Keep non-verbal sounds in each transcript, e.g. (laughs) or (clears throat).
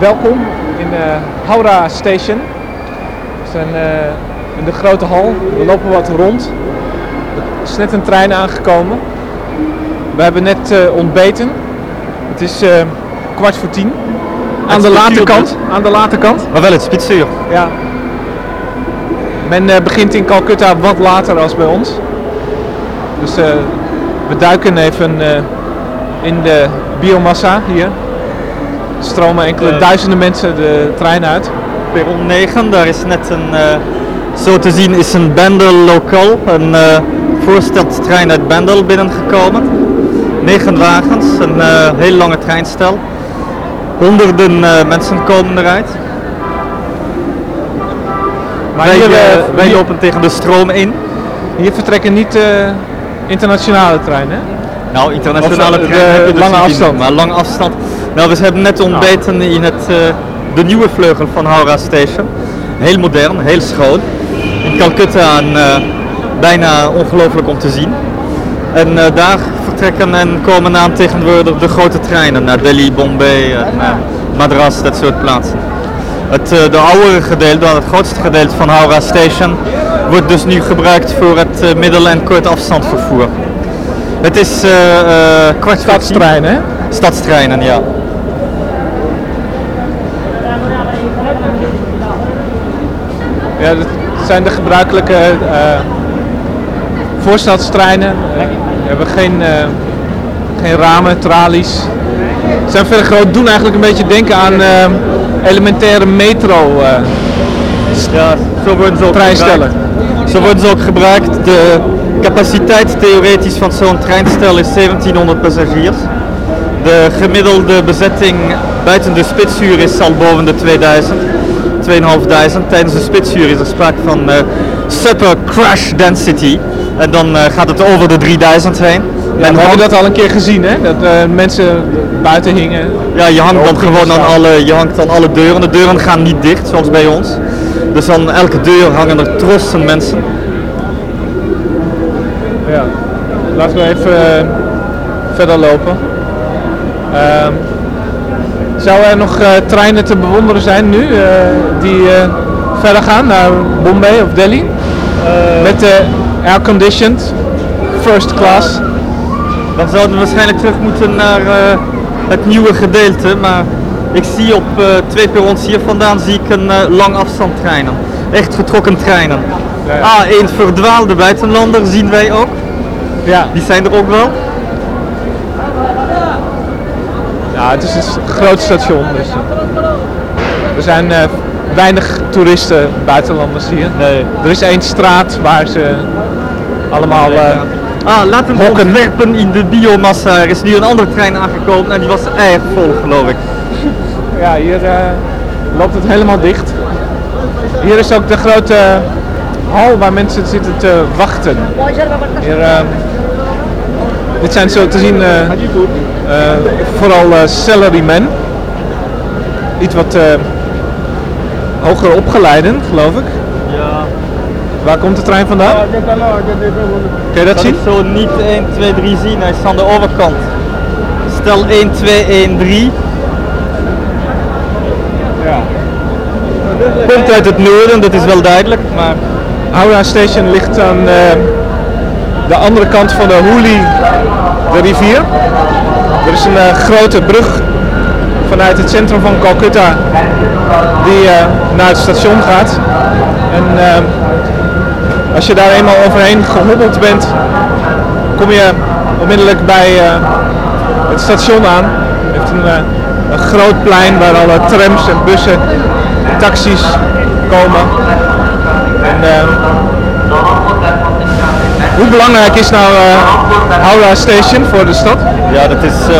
welkom in uh, Haura Station. We zijn uh, in de grote hal. We lopen wat rond. Er is net een trein aangekomen. We hebben net uh, ontbeten. Het is kwart voor tien. Aan de late kant. Aan de late kant. Maar wel het spitsuur. Ja. Men begint in Calcutta wat later als bij ons. Dus we duiken even in de biomassa hier stromen enkele uh, duizenden mensen de trein uit. Perron 9, daar is net een, uh, zo te zien is een Bendel lokaal, een uh, voorstadstrein uit Bendel binnengekomen. Negen wagens, een heel lange treinstel. Honderden mensen komen eruit. Maar wij, hier, wij hier, lopen tegen de stroom in. Hier vertrekken niet internationale treinen? Nou, internationale treinen, lange afstand. Maar lange afstand nou, we hebben net ontbeten in het, uh, de nieuwe vleugel van Howrah Station. Heel modern, heel schoon. In Calcutta en, uh, bijna ongelooflijk om te zien. En uh, daar vertrekken en komen aan tegenwoordig de grote treinen naar Delhi, Bombay, en, Madras, dat soort plaatsen. Het de oudere gedeelte, het grootste gedeelte van Howrah Station, wordt dus nu gebruikt voor het middel- en kort afstandvervoer. Het is uh, kwart Stadstreinen, hè? Stadstreinen, ja. Ja, dat zijn de gebruikelijke uh, voorstadstreinen. Uh, we hebben geen, geen ramen, tralies. Ze zijn verder groot, doen eigenlijk een beetje denken aan elementaire metro ja, zo worden ze ook treinstellen. Gebruikt. Zo worden ze ook gebruikt. De capaciteit theoretisch van zo'n treinstel is 1700 passagiers. De gemiddelde bezetting buiten de spitsuur is al boven de 2000. 2500. Tijdens de spitsuur is er sprake van uh, super crash density. En dan uh, gaat het over de 3000 heen. Ja, we hebben dat al een keer gezien, hè? Dat uh, mensen buiten hingen. Ja, je hangt dan gewoon aan alle, je hangt aan alle deuren. De deuren gaan niet dicht, zoals bij ons. Dus aan elke deur hangen er trossen mensen. Ja, laten we even verder lopen. Ehm, zou er nog uh, treinen te bewonderen zijn nu uh, die uh, verder gaan naar Bombay of Delhi? Met de air-conditioned first class? Dan zouden we waarschijnlijk terug moeten naar het nieuwe gedeelte, maar ik zie op twee perrons hier vandaan zie ik een lang afstandtreinen. Echt getrokken treinen. Ja, ja. Ah, een verdwaalde buitenlander zien wij ook. Ja. Die zijn er ook wel. Ja, het is een groot station. Dus, uh, er zijn uh, weinig toeristen, buitenlanders hier. Nee. Er is één straat waar ze allemaal uh, Ah, laten we hokken. werpen in de biomassa. Er is nu een andere trein aangekomen en die was erg vol, geloof ik. Ja, hier loopt het helemaal dicht. Hier is ook de grote hal waar mensen zitten te wachten. Hier, dit zijn zo te zien vooral uh, salarymen. Iets wat hoger opgeleiden, geloof ik. Ja. Waar komt de trein vandaan? Kun je dat zien? Ik zo niet 1, 2, 3 zien. Hij is aan de overkant. Stel 1, 2, 1, 3. Ja. Komt uit het noorden, dat is wel duidelijk. Maar... Howrah Station ligt aan de andere kant van de Hooghly, de rivier. Er is een uh, grote brug vanuit het centrum van Calcutta die uh, naar het station gaat. En uh, als je daar eenmaal overheen gehobbeld bent, kom je onmiddellijk bij het station aan. Het heeft een, een groot plein waar alle trams en bussen, taxis komen. En, hoe belangrijk is nou Howrah Station voor de stad? Ja, dat is uh,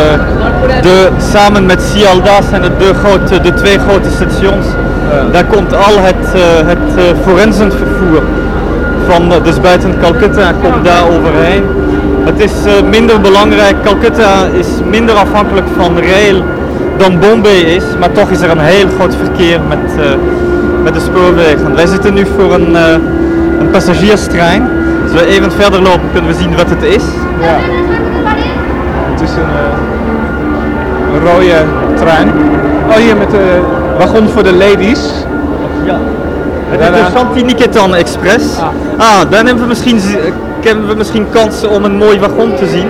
de, samen met Sialda zijn het de, grote, de twee grote stations. Daar komt al het, uh, het forensenvervoer van, dus buiten Calcutta komt daar overheen. Het is minder belangrijk, Calcutta is minder afhankelijk van rail dan Bombay is, maar toch is er een heel groot verkeer met, met de spoorwegen. Wij zitten nu voor een, een passagierstrein als we even verder lopen kunnen we zien wat het is. Ja. Het is een, uh, rode trein. Oh, hier met de wagon voor de ladies. Ja. Het is de Shanti-Niketan Express. Ah. Ah, dan hebben we, misschien, zi- eh, hebben we misschien kans om een mooi wagon te zien.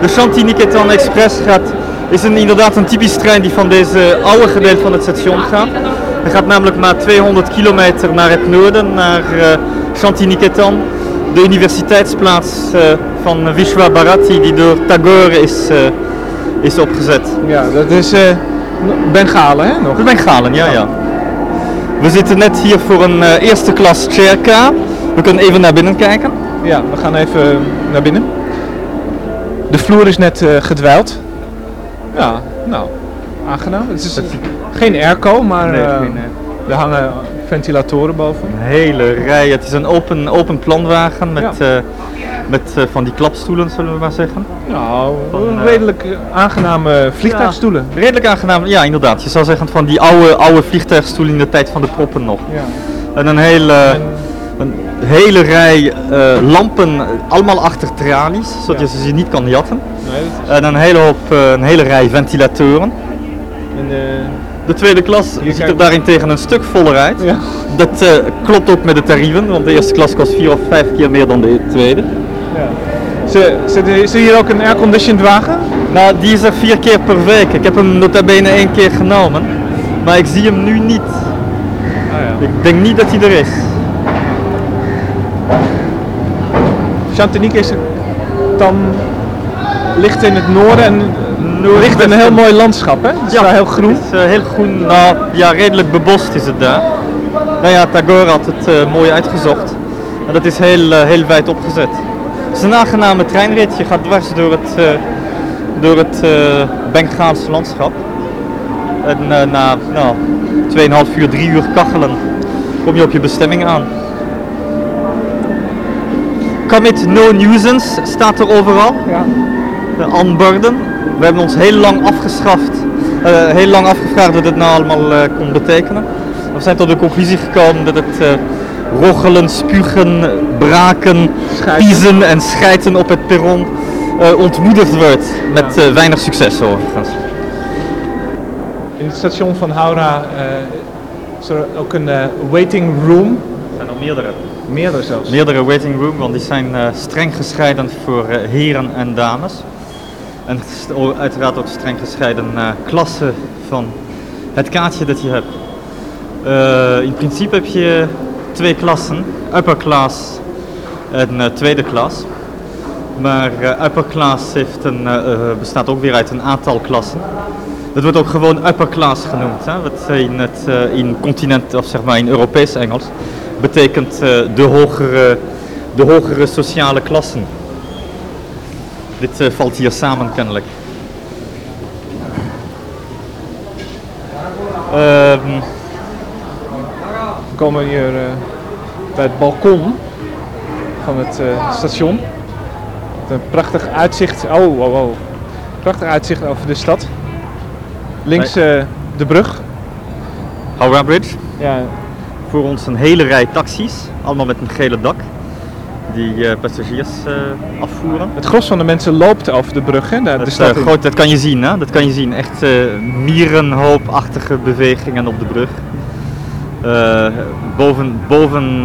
De Shanti-Niketan Express gaat, is een, inderdaad een typisch trein die van deze oude gedeelte van het station gaat. Hij gaat namelijk maar 200 kilometer naar het noorden, naar eh Shanti-Niketan. De universiteitsplaats eh, van Vishwa Bharati die door Tagore is, eh, is opgezet. Ja, dat is eh Bengalen, hè? Nog. Bengalen, ja, ja. We zitten net hier voor een eerste klas chaircar. We kunnen even naar binnen kijken. Ja, we gaan even naar binnen. De vloer is net gedwijld. Ja, nou, aangenaam. Het is geen airco, maar Nee, er hangen ventilatoren boven. Een hele rij. Het is een open, open planwagen met, Ja. eh, met eh, van die klapstoelen, zullen we maar zeggen. Nou, Van, eh, redelijk aangename vliegtuigstoelen. Redelijk aangenaam. Ja, inderdaad. Je zou zeggen van die oude, oude vliegtuigstoelen in de tijd van de proppen nog. Ja. En een hele, En- een hele rij lampen, allemaal achter tralies, zodat Ja. je ze niet kan jatten. Nee, En een hele, hoop, een hele rij ventilatoren. en, De tweede klas ziet er kijk- daarentegen een stuk voller uit. ja. Dat eh, klopt ook met de tarieven, want de eerste klas kost vier of vijf keer meer dan de tweede. ja. Er hier ook een airconditioned wagen? Nou, die is er vier keer per week. Ik heb hem nota bene één keer genomen, maar ik zie hem nu niet. Ah, ja. Ik denk niet dat hij er is. Chantinique is dan ligt in het noorden en ligt in een heel mooi landschap, hè? Het is daar heel groen. Het is eh, heel groen, nou ja, redelijk bebost is het daar. Nou ja, Tagore had het eh, mooi uitgezocht. En dat is heel, eh, heel wijd opgezet. Het is een aangename treinrit. Je gaat dwars door het, eh door het eh Bengaalse landschap. En eh, na nou, 2,5 uur, 3 uur kachelen kom je op je bestemming aan. Commit no nuisance staat er overal Ja. de aanborden. We hebben ons heel lang afgeschaft, eh, heel lang afgevraagd wat het nou allemaal eh, kon betekenen. We zijn tot de conclusie gekomen dat het eh, roggelen, spugen, braken, Schijten. piezen en schijten op het perron eh, ontmoedigd wordt. Met eh, weinig succes overigens. In het station van Haura eh, is er ook een waiting room. Er zijn er meerdere. Meerdere zelfs. Meerdere waiting room, want die zijn eh, streng gescheiden voor eh, heren en dames. En st- o- uiteraard ook streng gescheiden eh, klassen van het kaartje dat je hebt. Eh, in principe heb je twee klassen, upper class en eh, tweede klas. Maar eh, upper class heeft een, bestaat ook weer uit een aantal klassen. Dat wordt ook gewoon upper class genoemd, hè? wat in het in continent of zeg maar in Europees Engels betekent de, hogere, de hogere sociale klassen. Dit eh, valt hier samen kennelijk. Ehm, We komen hier eh, bij het balkon van het eh, station. Met een prachtig uitzicht. Oh. Prachtig uitzicht over de stad. Links de brug. Howrah Bridge. Ja, Voor ons een hele rij taxis, allemaal met een gele dak. Die eh, passagiers eh, afvoeren. het gros van de mensen loopt over de brug. Hè? De, Dat, de eh, groot, dat kan je zien, hè? Dat kan je zien. Echt mierenhoopachtige bewegingen op de brug. Boven, boven,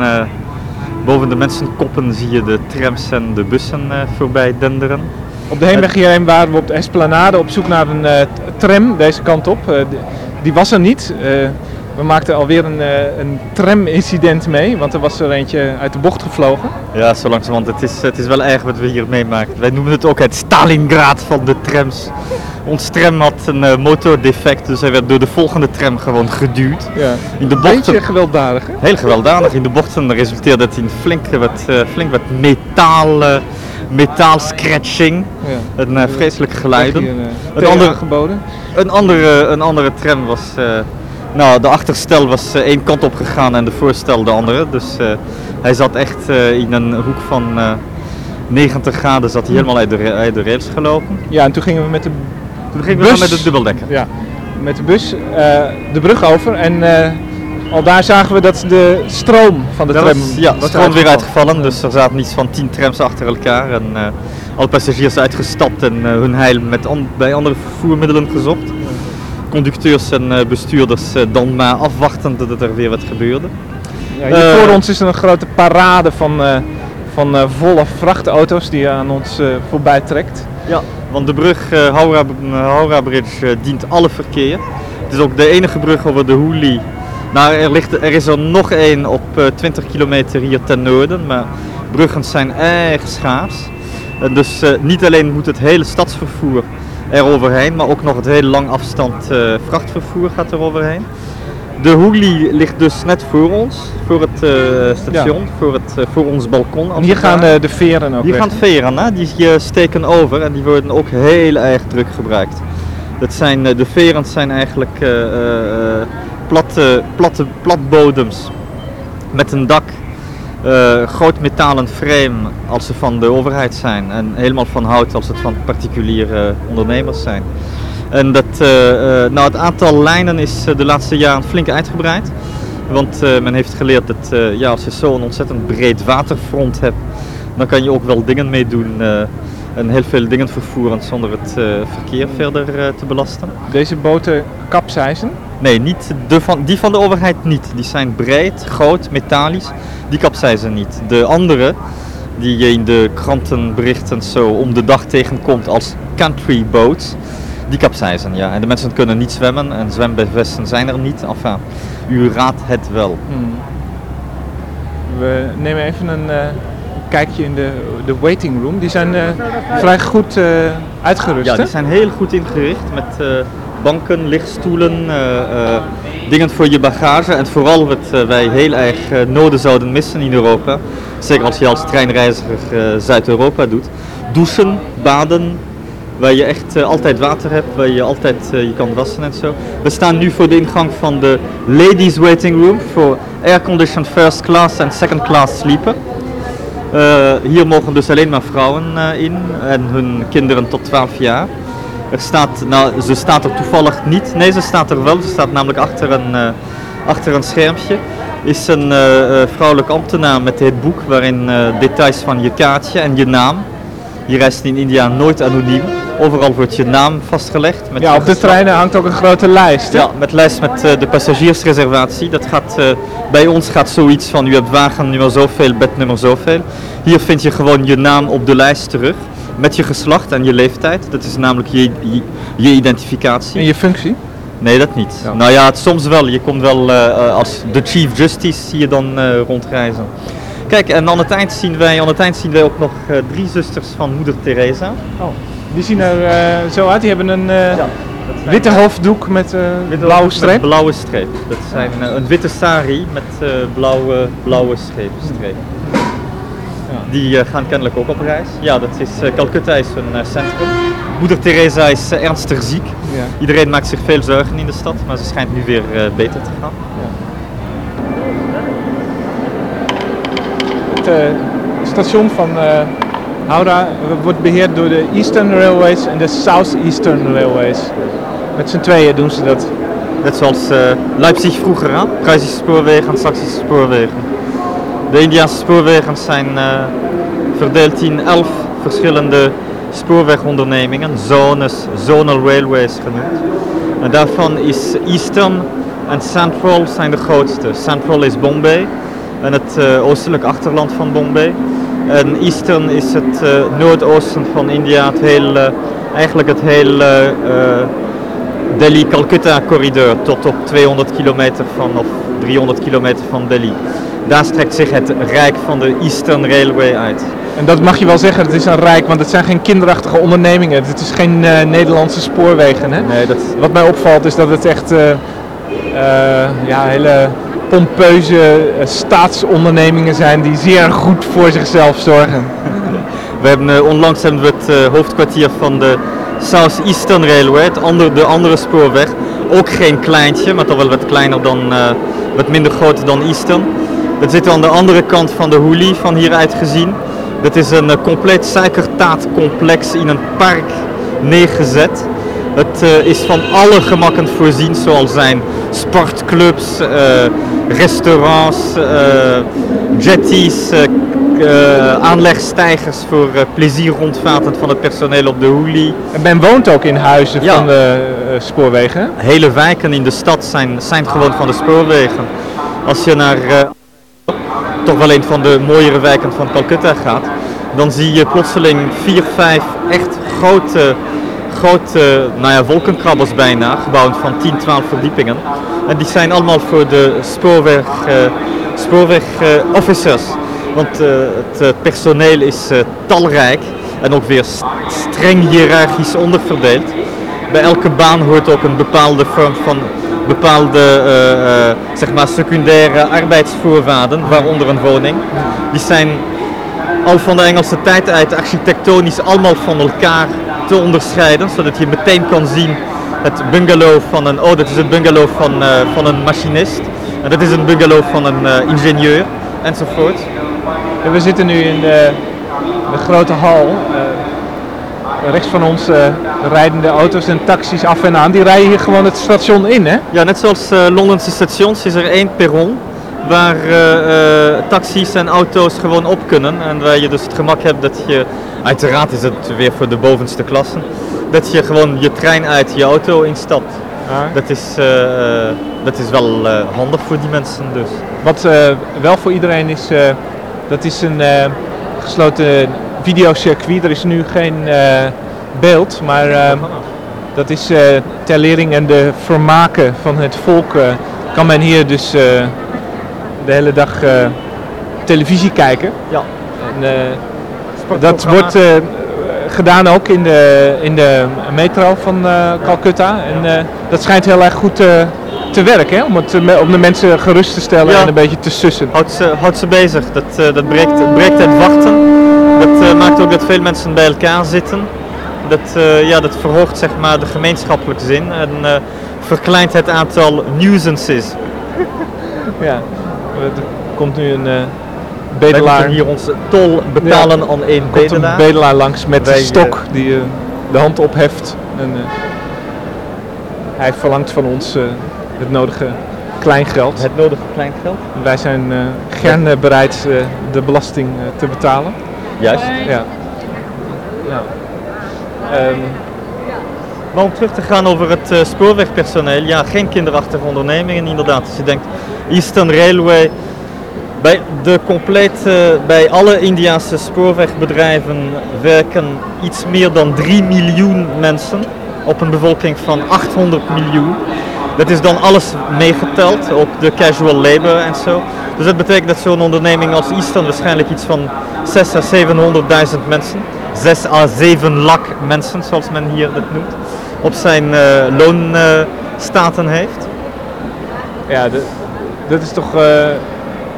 boven de mensenkoppen zie je de trams en de bussen voorbij denderen. Op de heenweg hierheen waren we op de Esplanade op zoek naar een tram deze kant op. Die, die was er niet. We maakten alweer een, eh, een tram-incident mee, want er was er eentje uit de bocht gevlogen. Ja, zo langzamerhand. Het is, het is wel erg wat we hier meemaken. Wij noemen het ook het Stalingrad van de trams. Ons tram had een eh, motordefect, dus hij werd door de volgende tram gewoon geduwd. Ja. In de Beetje bochten, gewelddadig, hè? heel gewelddadig, in de bochten resulteerde het in flink wat, eh, flink wat metaal, eh, metaalscratching. Ja. Een eh, vreselijk geluiden. Eh, Een thee ander- aangeboden. Een andere, een andere tram was. Nou, de achterstel was eh, één kant op gegaan en de voorstel de andere. Dus eh, hij zat echt eh, in een hoek van eh, 90 graden, zat hij helemaal uit de, uit de rails gelopen. Ja, en toen gingen we met de, Toen gingen we Bus. met de dubbeldekker. ja, met de bus de brug over en al daar zagen we dat de stroom van de Dat tram was, ja, was stroom weer uitgevallen. dus er zaten iets van 10 trams achter elkaar. En eh, alle passagiers uitgestapt en hun heil met an- bij andere vervoermiddelen gezocht. Conducteurs en eh, bestuurders eh, dan maar afwachten tot er weer wat gebeurde. Ja, hier Eh, voor ons is er een grote parade van, van volle vrachtauto's die aan ons voorbij trekt. Ja, want de brug Haura, Haura Bridge dient alle verkeer. Het is ook de enige brug over de Hoeli. Nou, er, ligt, er is er nog één op eh, 20 kilometer hier ten noorden, maar bruggen zijn erg schaars. En dus niet alleen moet het hele stadsvervoer er overheen, maar ook nog het hele lang afstand eh, vrachtvervoer gaat er overheen. De Hoeli ligt dus net voor ons, voor het eh, station, voor, het, eh, voor ons balkon. En hier gaan de veren ook weg. gaan veren, hè? die steken over en die worden ook heel erg druk gebruikt. Dat zijn, de veren zijn eigenlijk platte, platte, platbodems met een dak, eh, groot metalen frame als ze van de overheid zijn en helemaal van hout als het van particuliere ondernemers zijn. En dat, eh, eh, nou, het aantal lijnen is de laatste jaren flink uitgebreid. Want men heeft geleerd dat ja, als je zo'n ontzettend breed waterfront hebt, dan kan je ook wel dingen mee doen en heel veel dingen vervoeren zonder het verkeer verder te belasten. Deze boten kapseizen. Nee, niet de van, die van de overheid niet. Die zijn breed, groot, metalisch. Die kapseizen niet. De andere, die je in de krantenberichten zo om de dag tegenkomt als country boats, die kapseizen, ja. En de mensen kunnen niet zwemmen en zwembevesten zijn er niet. Enfin, u raadt het wel. Hmm. We nemen even een eh, kijkje in de, de waiting room. Die zijn eh, vrij goed eh, uitgerust. Ja, die zijn heel goed ingericht met banken, lichtstoelen, eh, eh, dingen voor je bagage. En vooral wat eh, wij heel erg nodig zouden missen in Europa, zeker als je als treinreiziger Zuid-Europa doet. Douchen, baden, waar je echt altijd water hebt, waar je altijd je kan wassen en zo. We staan nu voor de ingang van de ladies waiting room voor air-conditioned first class en second class sleeper. Hier mogen dus alleen maar vrouwen in en hun kinderen tot 12 jaar. Er staat, nou, ze staat er toevallig niet. Nee, ze staat er wel. Ze staat namelijk achter een, eh, achter een schermpje. Is een eh, eh, vrouwelijk ambtenaar met dit boek waarin details van je kaartje en je naam. Je reist in India nooit anoniem. Overal wordt je naam vastgelegd. Met Ja, op de treinen hangt ook een grote lijst. hè? Ja, met lijst met de passagiersreservatie. Dat gaat, bij ons gaat zoiets van, u hebt wagennummer zoveel, bednummer zoveel. Hier vind je gewoon je naam op de lijst terug. Met je geslacht en je leeftijd. Dat is namelijk je, je, je identificatie. En je functie. Nee, dat niet. Ja. Nou ja, het, soms wel. Je komt wel eh, eh, als de Chief Justice zie je dan eh, rondreizen. Kijk, en aan het eind zien wij, aan het eind zien wij ook nog drie zusters van Moeder Teresa. Oh. Die zien er zo uit. Die hebben een witte hoofddoek met Witte blauwe met streep. blauwe streep. Dat zijn een witte sari met blauwe, blauwe streep. streep. Die eh, gaan kennelijk ook op reis. Ja, dat is, eh, Calcutta is een eh, centrum. Moeder Teresa is ernstig ziek. Ja. Iedereen maakt zich veel zorgen in de stad, maar ze schijnt nu weer beter te gaan. Het station van Howrah wordt beheerd door de Eastern Railways en de South Eastern Railways. Met z'n tweeën doen ze dat. Net zoals eh, Leipzig vroeger, hè? Kruisische spoorwegen en Saksische spoorwegen. De Indiaanse spoorwegen zijn eh, verdeeld in elf verschillende spoorwegondernemingen, zones, zonal railways genoemd. En daarvan is Eastern en Central zijn de grootste. Central is Bombay en het eh, oostelijk achterland van Bombay. En Eastern is het eh, noordoosten van India, het heel, eigenlijk het hele Delhi-Calcutta corridor tot op 200 kilometer van, of 300 kilometer van Delhi. Daar strekt zich het rijk van de Eastern Railway uit. En dat mag je wel zeggen, het is een rijk, want het zijn geen kinderachtige ondernemingen. Het is geen eh, Nederlandse spoorwegen. Hè? Nee, dat, Wat mij opvalt is dat het echt eh, eh, ja, hele pompeuze staatsondernemingen zijn die zeer goed voor zichzelf zorgen. (laughs) we hebben onlangs hebben we het hoofdkwartier van de South Eastern Railway, het andere, de andere spoorweg. Ook geen kleintje, maar toch wel wat kleiner dan, wat minder groot dan Eastern. Dat zit aan de andere kant van de Hoeli, van hieruit gezien. Dat is een eh, compleet suikertaatcomplex in een park neergezet. Het eh, is van alle gemakken voorzien, zoals zijn sportclubs, eh, restaurants, eh, jetties, aanlegstijgers voor plezier rondvaartend van het personeel op de Hooli. En men woont ook in huizen Ja. van de spoorwegen. Hele wijken in de stad zijn, zijn gewoon van de spoorwegen. Als je naar toch wel een van de mooiere wijken van Calcutta gaat, dan zie je plotseling vier, vijf echt grote, grote nou ja, wolkenkrabbers bijna, gebouwd van 10, 12 verdiepingen. En die zijn allemaal voor de spoorweg, eh, spoorweg eh, officers. Want eh, het personeel is talrijk en ook weer st- streng hiërarchisch onderverdeeld. Bij elke baan hoort ook een bepaalde vorm van bepaalde eh, eh, zeg maar secundaire arbeidsvoorwaarden, waaronder een woning. Die zijn al van de Engelse tijd uit architectonisch allemaal van elkaar te onderscheiden, zodat je meteen kan zien het bungalow van een, oh dat is het bungalow van, eh, van een machinist en dat is een bungalow van een eh, ingenieur enzovoort. En we zitten nu in de, de grote hal. Rechts van ons eh, rijden de auto's en taxis af en aan. Die rijden hier gewoon het station in, hè? Ja, net zoals eh, Londense stations is er één perron waar eh, taxis en auto's gewoon op kunnen. En waar je dus het gemak hebt dat je, uiteraard is het weer voor de bovenste klassen, dat je gewoon je trein uit je auto instapt. Dat is, dat is wel handig voor die mensen dus. Wat wel voor iedereen is, dat is een gesloten videocircuit. Er is nu geen eh, beeld, maar eh, dat is eh, ter lering en de vermaken van het volk. kan men hier dus de hele dag televisie kijken. Ja. En, dat wordt gedaan ook in de, in de metro van Calcutta. En dat schijnt heel erg goed eh, te werken, hè? Om, het, om de mensen gerust te stellen Ja. en een beetje te sussen. Houdt ze, houdt ze bezig. Dat, dat breekt, breekt het wachten. Dat eh, maakt ook dat veel mensen bij elkaar zitten. Dat, eh, ja, dat verhoogt zeg maar, de gemeenschappelijke zin en eh, verkleint het aantal nuisances. (laughs) Ja. Er komt nu een Wij bedelaar, moeten hier onze tol betalen aan één komt een bedelaar. bedelaar langs met Wij, een stok die de hand opheft. En, hij verlangt van ons het nodige kleingeld. Het nodige kleingeld. Wij zijn gerne bereid de belasting te betalen. Juist. Ja. ja. Ehm, Maar om terug te gaan over het eh, spoorwegpersoneel, ja, geen kinderachtige ondernemingen inderdaad. Als je denkt, Eastern Railway, bij, de complete, bij alle Indiase spoorwegbedrijven werken iets meer dan 3 miljoen mensen op een bevolking van 800 miljoen. Dat is dan alles meegeteld, ook de casual labor en zo. Dus dat betekent dat zo'n onderneming als Eastern waarschijnlijk iets van 6 à 700.000 mensen, 6 à 7 lak mensen zoals men hier dat noemt, op zijn eh, loonstaten heeft. ja, dat is toch eh,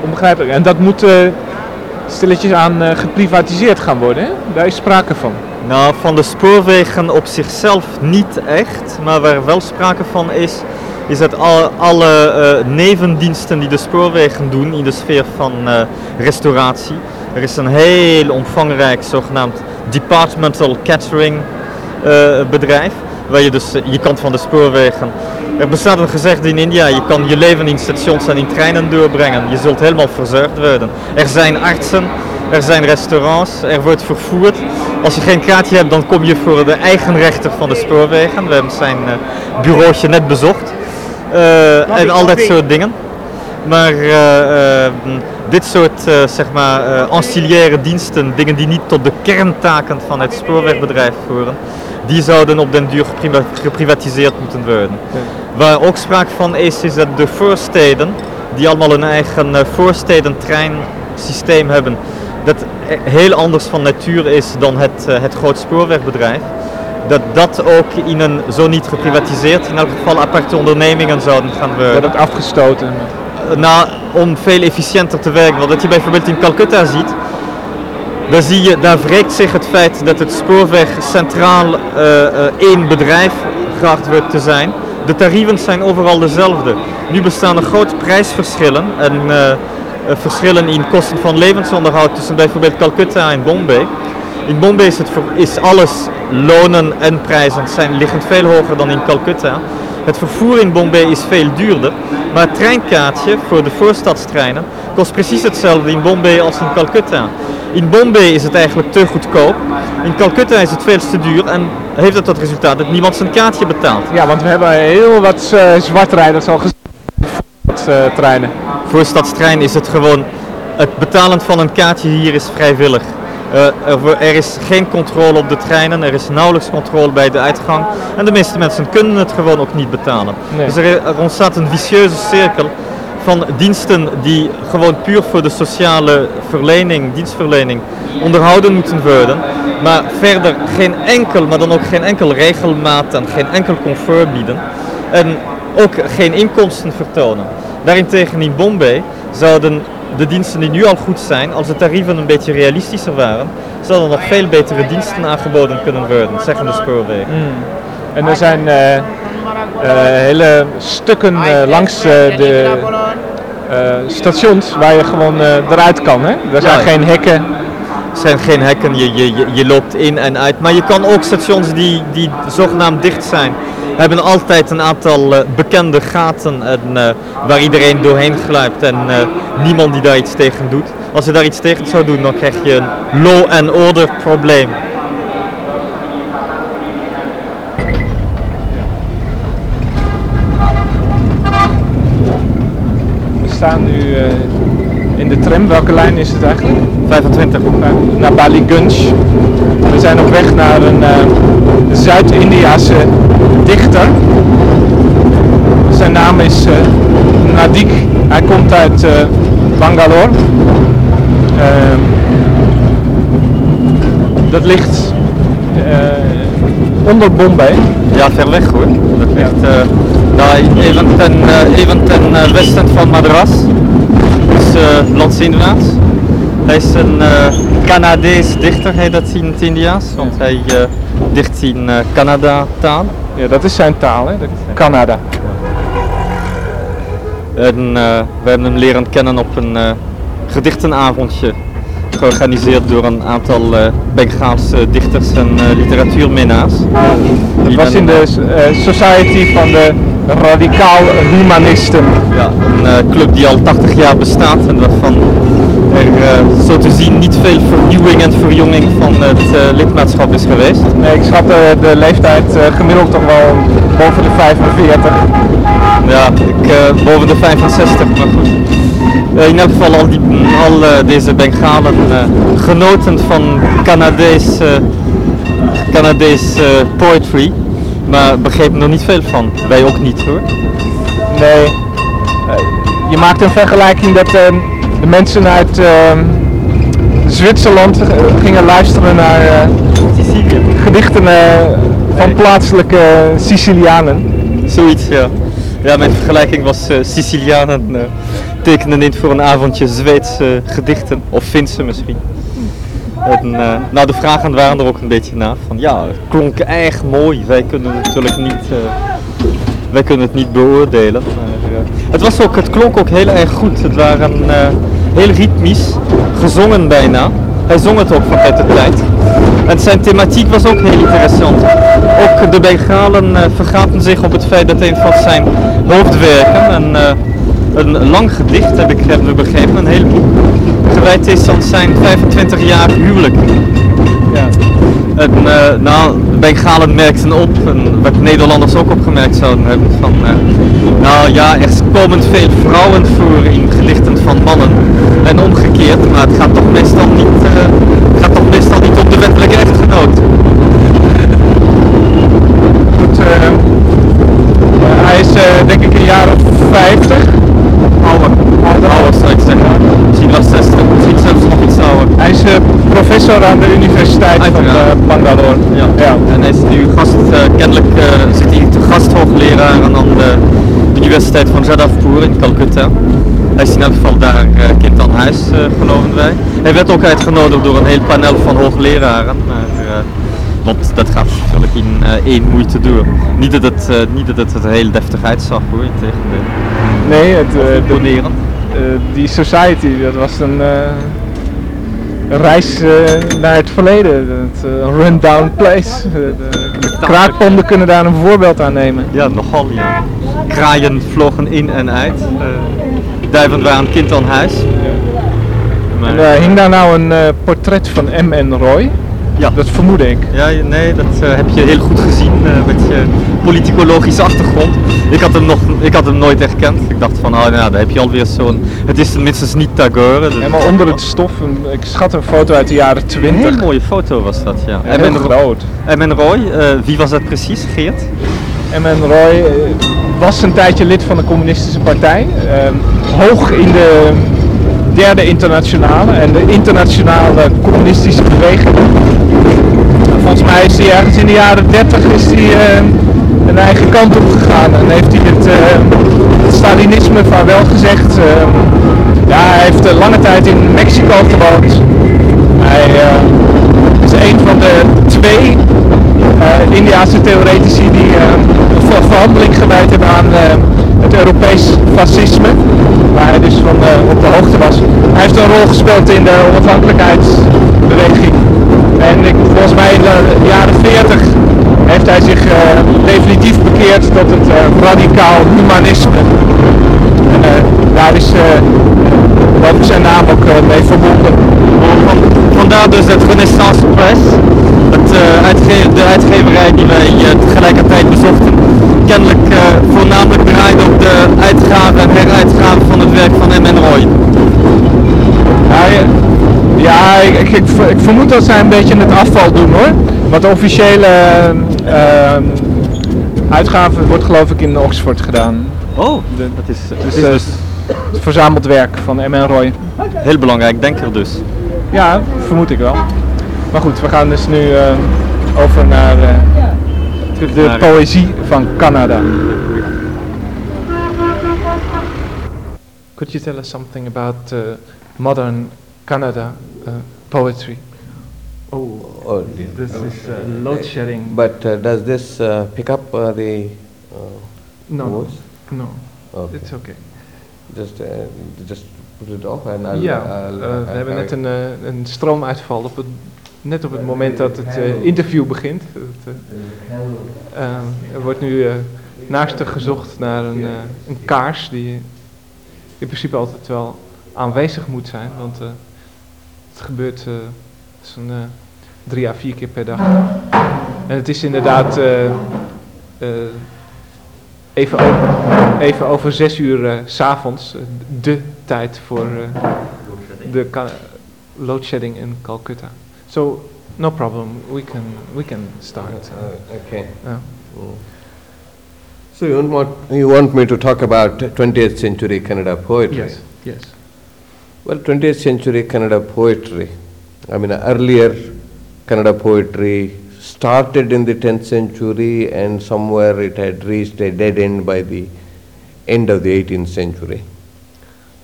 onbegrijpelijk. En dat moet stilletjes aan eh, geprivatiseerd gaan worden, hè? Daar is sprake van. Nou, van de spoorwegen op zichzelf niet echt, maar waar wel sprake van is, is dat al, alle eh, nevendiensten die de spoorwegen doen in de sfeer van eh, restauratie. Er is een heel omvangrijk zogenaamd departmental catering eh, bedrijf, waar je dus je kant van de spoorwegen. Er bestaat een gezegde in India, je kan je leven in stations en in treinen doorbrengen. Je zult helemaal verzorgd worden. Er zijn artsen, er zijn restaurants, er wordt vervoerd. Als je geen kaartje hebt, dan kom je voor de eigen rechter van de spoorwegen. We hebben zijn bureautje net bezocht. Eh, en al dat soort dingen. Maar eh, eh, dit soort eh, zeg maar, ancillaire diensten, dingen die niet tot de kerntaken van het spoorwegbedrijf horen, die zouden op den duur gepriva- geprivatiseerd moeten worden. Waar ook sprake van is, is dat de voorsteden, die allemaal een eigen voorstedentreinssysteem hebben, dat e- heel anders van natuur is dan het, het groot spoorwegbedrijf. Dat dat ook in een, zo niet geprivatiseerd, in elk geval aparte ondernemingen zouden gaan worden. Wordt het afgestoten. Nou, om veel efficiënter te werken. Want wat je bijvoorbeeld in Calcutta ziet, daar, zie je, daar wreekt zich het feit dat het spoorweg centraal eh, eh, één bedrijf geacht wordt te zijn. De tarieven zijn overal dezelfde. Nu bestaan er grote prijsverschillen en eh, verschillen in kosten van levensonderhoud tussen bijvoorbeeld Calcutta en Bombay. In Bombay is, het voor- is alles, lonen en prijzen, zijn, liggen veel hoger dan in Calcutta. Het vervoer in Bombay is veel duurder, maar het treinkaartje voor de voorstadstreinen kost precies hetzelfde in Bombay als in Calcutta. In Bombay is het eigenlijk te goedkoop, in Calcutta is het veel te duur en heeft het tot resultaat dat niemand zijn kaartje betaalt. Ja, want we hebben heel wat uh, zwartrijders al gezien. Uh, treinen. Voor stadstrein is het gewoon, het betalen van een kaartje hier is vrijwillig. Uh, er is geen controle op de treinen, er is nauwelijks controle bij de uitgang en de meeste mensen kunnen het gewoon ook niet betalen. Nee. Dus er, er, ontstaat een vicieuze cirkel van diensten die gewoon puur voor de sociale verlening, dienstverlening onderhouden moeten worden, maar verder geen enkel, maar dan ook geen enkel regelmaat en geen enkel comfort bieden en ook geen inkomsten vertonen. Daarentegen in Bombay zouden de diensten die nu al goed zijn, als de tarieven een beetje realistischer waren, zouden nog veel betere diensten aangeboden kunnen worden, zeggen de spoorwegen. Mm. En er zijn uh, uh, hele stukken uh, langs de stations waar je gewoon eruit kan. Hè? Er zijn ja, geen hekken. Er zijn geen hekken, je, je, je loopt in en uit. Maar je kan ook stations die, die zogenaamd dicht zijn, hebben altijd een aantal uh, bekende gaten en, uh, waar iedereen doorheen gluipt en uh, niemand die daar iets tegen doet. Als je daar iets tegen zou doen, dan krijg je een law and order probleem. We staan nu in de tram. Welke lijn is het eigenlijk? 25. Naar Bali Gunj. We zijn op weg naar een Zuid-Indiase dichter. Zijn naam is uh, Nadik. Hij komt uit Bangalore. Uh, dat ligt onder Bombay. Ja, ver weg hoor. Dat ligt even ten westen van Madras. Dus landsinwaarts. Hij is een Canadees dichter, heet dat in het Indiaas, want hij dicht in Canada taal. Ja, dat is zijn taal, hè? Canada. En uh, we hebben hem leren kennen op een uh, gedichtenavondje georganiseerd door een aantal uh, Bengaalse dichters en literatuurminnaars. Dat was in de Society van de Radicaal Humanisten. Ja, een club die al 80 jaar bestaat en waarvan er uh, zo te zien niet veel vernieuwing en verjonging van het uh, lidmaatschap is geweest. Nee, ik schat de, leeftijd gemiddeld toch wel boven de 45. Ja, ik, boven de 65, maar goed. in elk geval al, die, al deze Bengalen genoten van Canadees, Canadees poetry, maar begrepen er niet veel van. Wij ook niet hoor. Nee, je maakt een vergelijking dat de mensen uit uh, Zwitserland gingen luisteren naar uh, gedichten van plaatselijke Sicilianen. Zoiets, ja. Ja, mijn vergelijking was Sicilianen tekenen in voor een avondje Zweedse gedichten, of Finse misschien. En, nou, de vragen waren er ook een beetje na. Van ja, het klonk erg mooi. Wij kunnen natuurlijk niet, wij kunnen het niet beoordelen. Maar, het, was ook, het klonk ook heel erg goed. Het waren heel ritmisch, gezongen bijna. Hij zong het ook van tot tijd. En zijn thematiek was ook heel interessant. Ook de Bengalen vergaten zich op het feit dat een van zijn hoofdwerken, een, een lang gedicht heb ik begrepen, een heel boek, is aan zijn 25 jaar huwelijk. Ja. En, uh, nou, Bengalen merkten op, en wat Nederlanders ook opgemerkt zouden hebben, van uh, nou ja, er komen veel vrouwen voor in gedichten van mannen en omgekeerd, maar het gaat toch meestal niet, uh, gaat toch meestal niet om de wettelijke echtgenoot. Goed, hij is denk ik een jaar of 50. Ouder. Ouder, ouder zou ik zeggen. Misschien wel 60, misschien zelfs nog iets ouder. Hij is professor aan de Universiteit van Bangalore. Ja. ja. En hij is nu gast, uh, kennelijk uh, zit hij te gasthoogleraar aan de Universiteit van Jadavpur in Calcutta. Hij is in elk geval daar kind aan huis, geloven wij. Hij werd ook uitgenodigd door een heel panel van hoogleraren. Maar, want dat gaat natuurlijk in één moeite door. Niet dat het, niet dat het er heel deftig uitzag hoor, in tegendeel. Nee, het, uh, die society, dat was een een reis uh, naar het verleden, het uh, rundown place. (laughs) De, de, kraakpanden kunnen daar een voorbeeld aan nemen. Ja, nogal ja. Kraaien vlogen in en uit. Uh, duiven waren kind aan huis. Maar, en, hing daar nou een portret van M.N. Roy? Ja. Dat vermoed ik. Ja, nee, dat uh, heb je heel goed gezien uh, met je politicologische achtergrond. Ik had hem, nog, ik had hem nooit herkend. Ik dacht van, oh, nou, daar heb je alweer zo'n... Het is minstens niet Tagore. Dus... Helemaal onder het stof. Een, ik schat een foto uit de jaren 20. Een hele mooie foto was dat, ja. En groot. M.N. Roy, uh, wie was dat precies, Geert? M.N. Roy was een tijdje lid van de communistische partij. hoog in de derde internationale en de internationale communistische beweging. Volgens mij is hij ergens in de jaren 30 is hij uh, een eigen kant op gegaan en heeft hij het, uh, Stalinisme vaarwel gezegd. Ja, hij heeft lange tijd in Mexico gewoond. Hij is een van de twee Indiaanse theoretici die een verhandeling gewijd hebben aan het Europees fascisme, waar hij dus van op de hoogte was. Hij heeft een rol gespeeld in de onafhankelijkheidsbeweging. En ik, volgens mij in de jaren 40 heeft hij zich uh, definitief bekeerd tot het uh, radicaal humanisme. En daar is ook zijn naam ook mee verbonden. Van, vandaar dus het Renaissance Press, het, de uitgeverij die wij tegelijkertijd bezochten, kennelijk voornamelijk draait op de uitgaven en heruitgaven van het werk van M.N. Roy. Ja, ja ik, ik, ik, vermoed dat zij een beetje het afval doen hoor. Want de officiële uh, uitgave wordt geloof ik in Oxford gedaan. Oh, de, dat is, dus, is dus het verzameld werk van M.N. Roy. Heel belangrijk denker dus. Ja, vermoed ik wel. Maar goed, we gaan dus nu uh, over naar uh, de naar poëzie van Canada. Could you tell us something about uh, modern Canada uh, poetry? Oh, oh this is uh, load shedding. But uh, does this uh, pick up uh, the no, voice? No, okay. it's okay. Just, just put it off and I'll, ja, I'll, I'll, we hebben net een, een stroomuitval op het, net op het moment dat het interview begint. Het, er wordt nu naastig gezocht naar een, een kaars die in principe altijd wel aanwezig moet zijn, want uh, het gebeurt uh, zo'n uh, drie à vier keer per dag. En het is inderdaad even, over, even over zes uur s s'avonds de tijd voor de load shedding in Calcutta. So, no problem, we can, we can start. Uh, uh, okay. Mm. So you want, you want me to talk about 20th century Kannada poetry? Yes, yes. Well, 20th century Kannada poetry, I mean earlier Kannada poetry started in the 10th century and somewhere it had reached a dead end by the end of the 18th century.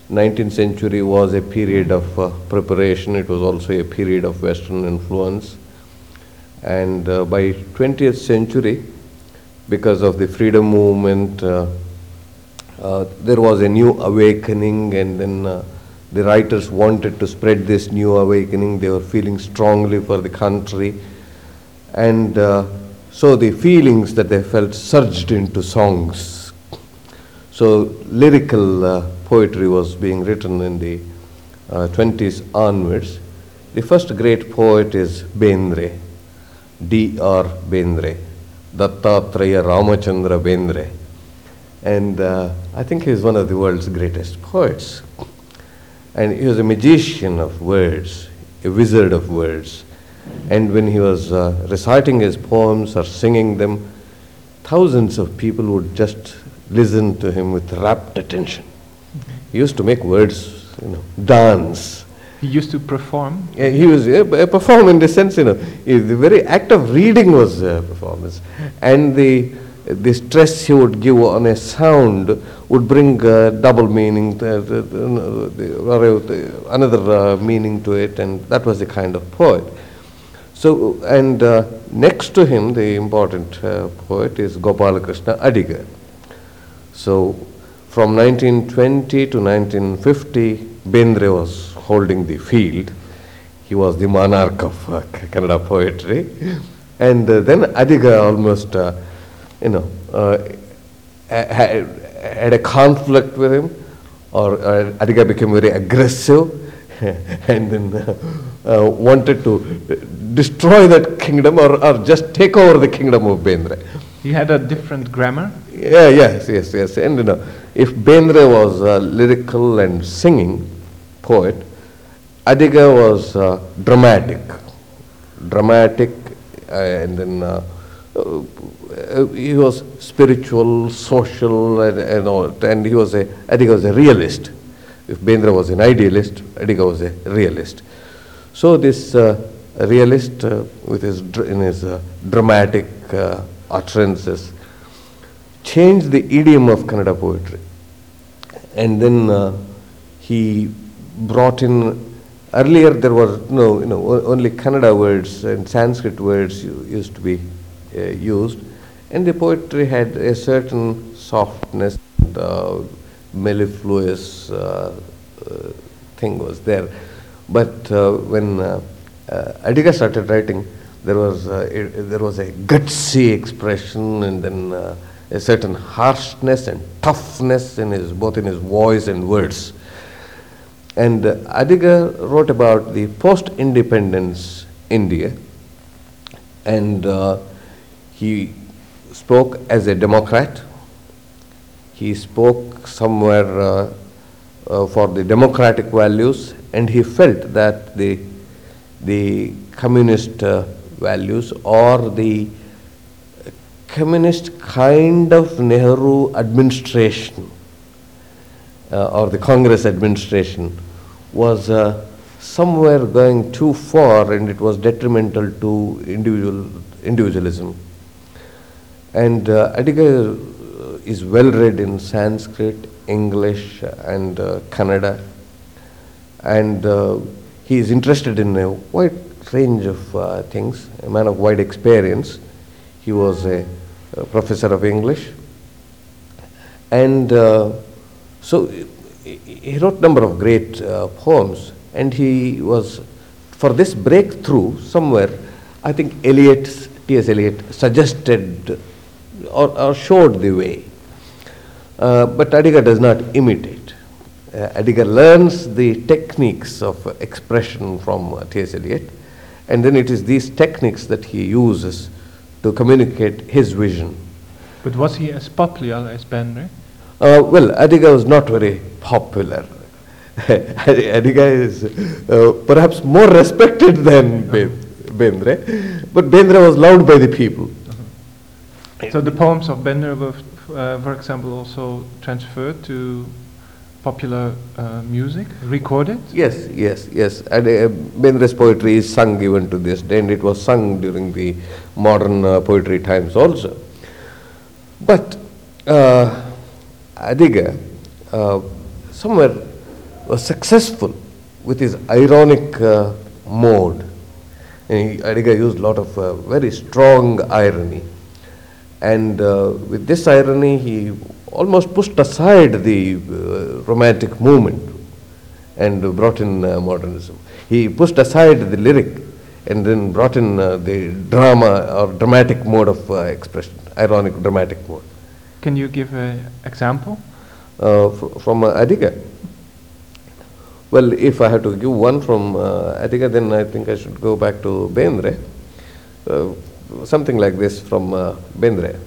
19th century was a period of uh, preparation, it was also a period of Western influence. And uh, by 20th century, because of the freedom movement, uh, uh, there was a new awakening, and then uh, the writers wanted to spread this new awakening. They were feeling strongly for the country, and uh, so the feelings that they felt surged into songs. So lyrical poetry was being written in the 20s uh, onwards. The first great poet is Bendre, D.R. Bendre Dattatreya Ramachandra Bendre. And uh, I think he is one of the world's greatest poets. And he was a magician of words, a wizard of words. And when he was uh, reciting his poems or singing them, thousands of people would just listen to him with rapt attention. He used to make words, you know, dance he used to perform? He was uh, perform in the sense, you know, the very act of reading was a performance. And the, the stress he would give on a sound would bring uh, double meaning, to, uh, another uh, meaning to it, and that was the kind of poet. So, and uh, next to him, the important uh, poet is Gopalakrishna Adigar. So, from 1920 to 1950, Bendre was holding the field. He was the monarch of uh, Kannada poetry. And uh, then Adiga almost, uh, you know, uh, had, had a conflict with him, or uh, Adiga became very aggressive, (laughs) and then uh, wanted to destroy that kingdom or, or just take over the kingdom of Bendre. He had a different grammar. Yeah, yes, yes, yes. And you know, if Bendre was a lyrical and singing poet, Adiga was uh, dramatic, dramatic, uh, and then uh, uh, he was spiritual, social, and, and all. And he was a Adiga was a realist. If Bendre was an idealist, Adiga was a realist. So this uh, realist, uh, with his in his dramatic utterances, changed the idiom of Kannada poetry. And then uh, he brought in, earlier there were no, you know, only Kannada words and Sanskrit words used to be uh, used. And the poetry had a certain softness, and, uh, mellifluous uh, uh, thing was there. But uh, when uh, Adiga started writing, there was, uh, it, there was a gutsy expression and then uh, a certain harshness and toughness in his, both in his voice and words. And uh, Adiga wrote about the post-independence India, and uh, he spoke as a Democrat. He spoke somewhere uh, uh, for the democratic values, and he felt that the the communist uh, values or the communist kind of Nehru administration uh, or the Congress administration was uh, somewhere going too far and it was detrimental to individual individualism. And uh, Adiga is well read in Sanskrit, English, and uh, Kannada, and uh, he is interested in a wide range of uh, things, a man of wide experience. He was a, a professor of English, and uh, so he wrote number of great uh, poems, and he was for this breakthrough somewhere. I think Eliot, T.S. Eliot, suggested or, or showed the way. Uh, but Adiga does not imitate. Uh, Adiga learns the techniques of expression from uh, T.S. Eliot, and then it is these techniques that he uses to communicate his vision. But was he as popular as Bendre? Uh, well, Adiga was not very popular. (laughs) Adiga is uh, perhaps more respected than Ben- Bendre, but Bendre was loved by the people. So the poems of Bender were, uh, for example, also transferred to popular uh, music, recorded. Yes, yes, yes. And uh, poetry is sung even to this day, and it was sung during the modern uh, poetry times also. But uh, Adiga uh, somewhere was successful with his ironic uh, mode. And he, Adiga used a lot of uh, very strong irony. And uh, with this irony, he almost pushed aside the uh, romantic movement and brought in uh, modernism. He pushed aside the lyric and then brought in uh, the drama or dramatic mode of uh, expression, ironic dramatic mode. Can you give an example? Uh, fr- from uh, Adiga. Well, if I have to give one from uh, Adiga, then I think I should go back to Bendre. Uh, something like this from uh, Bendre.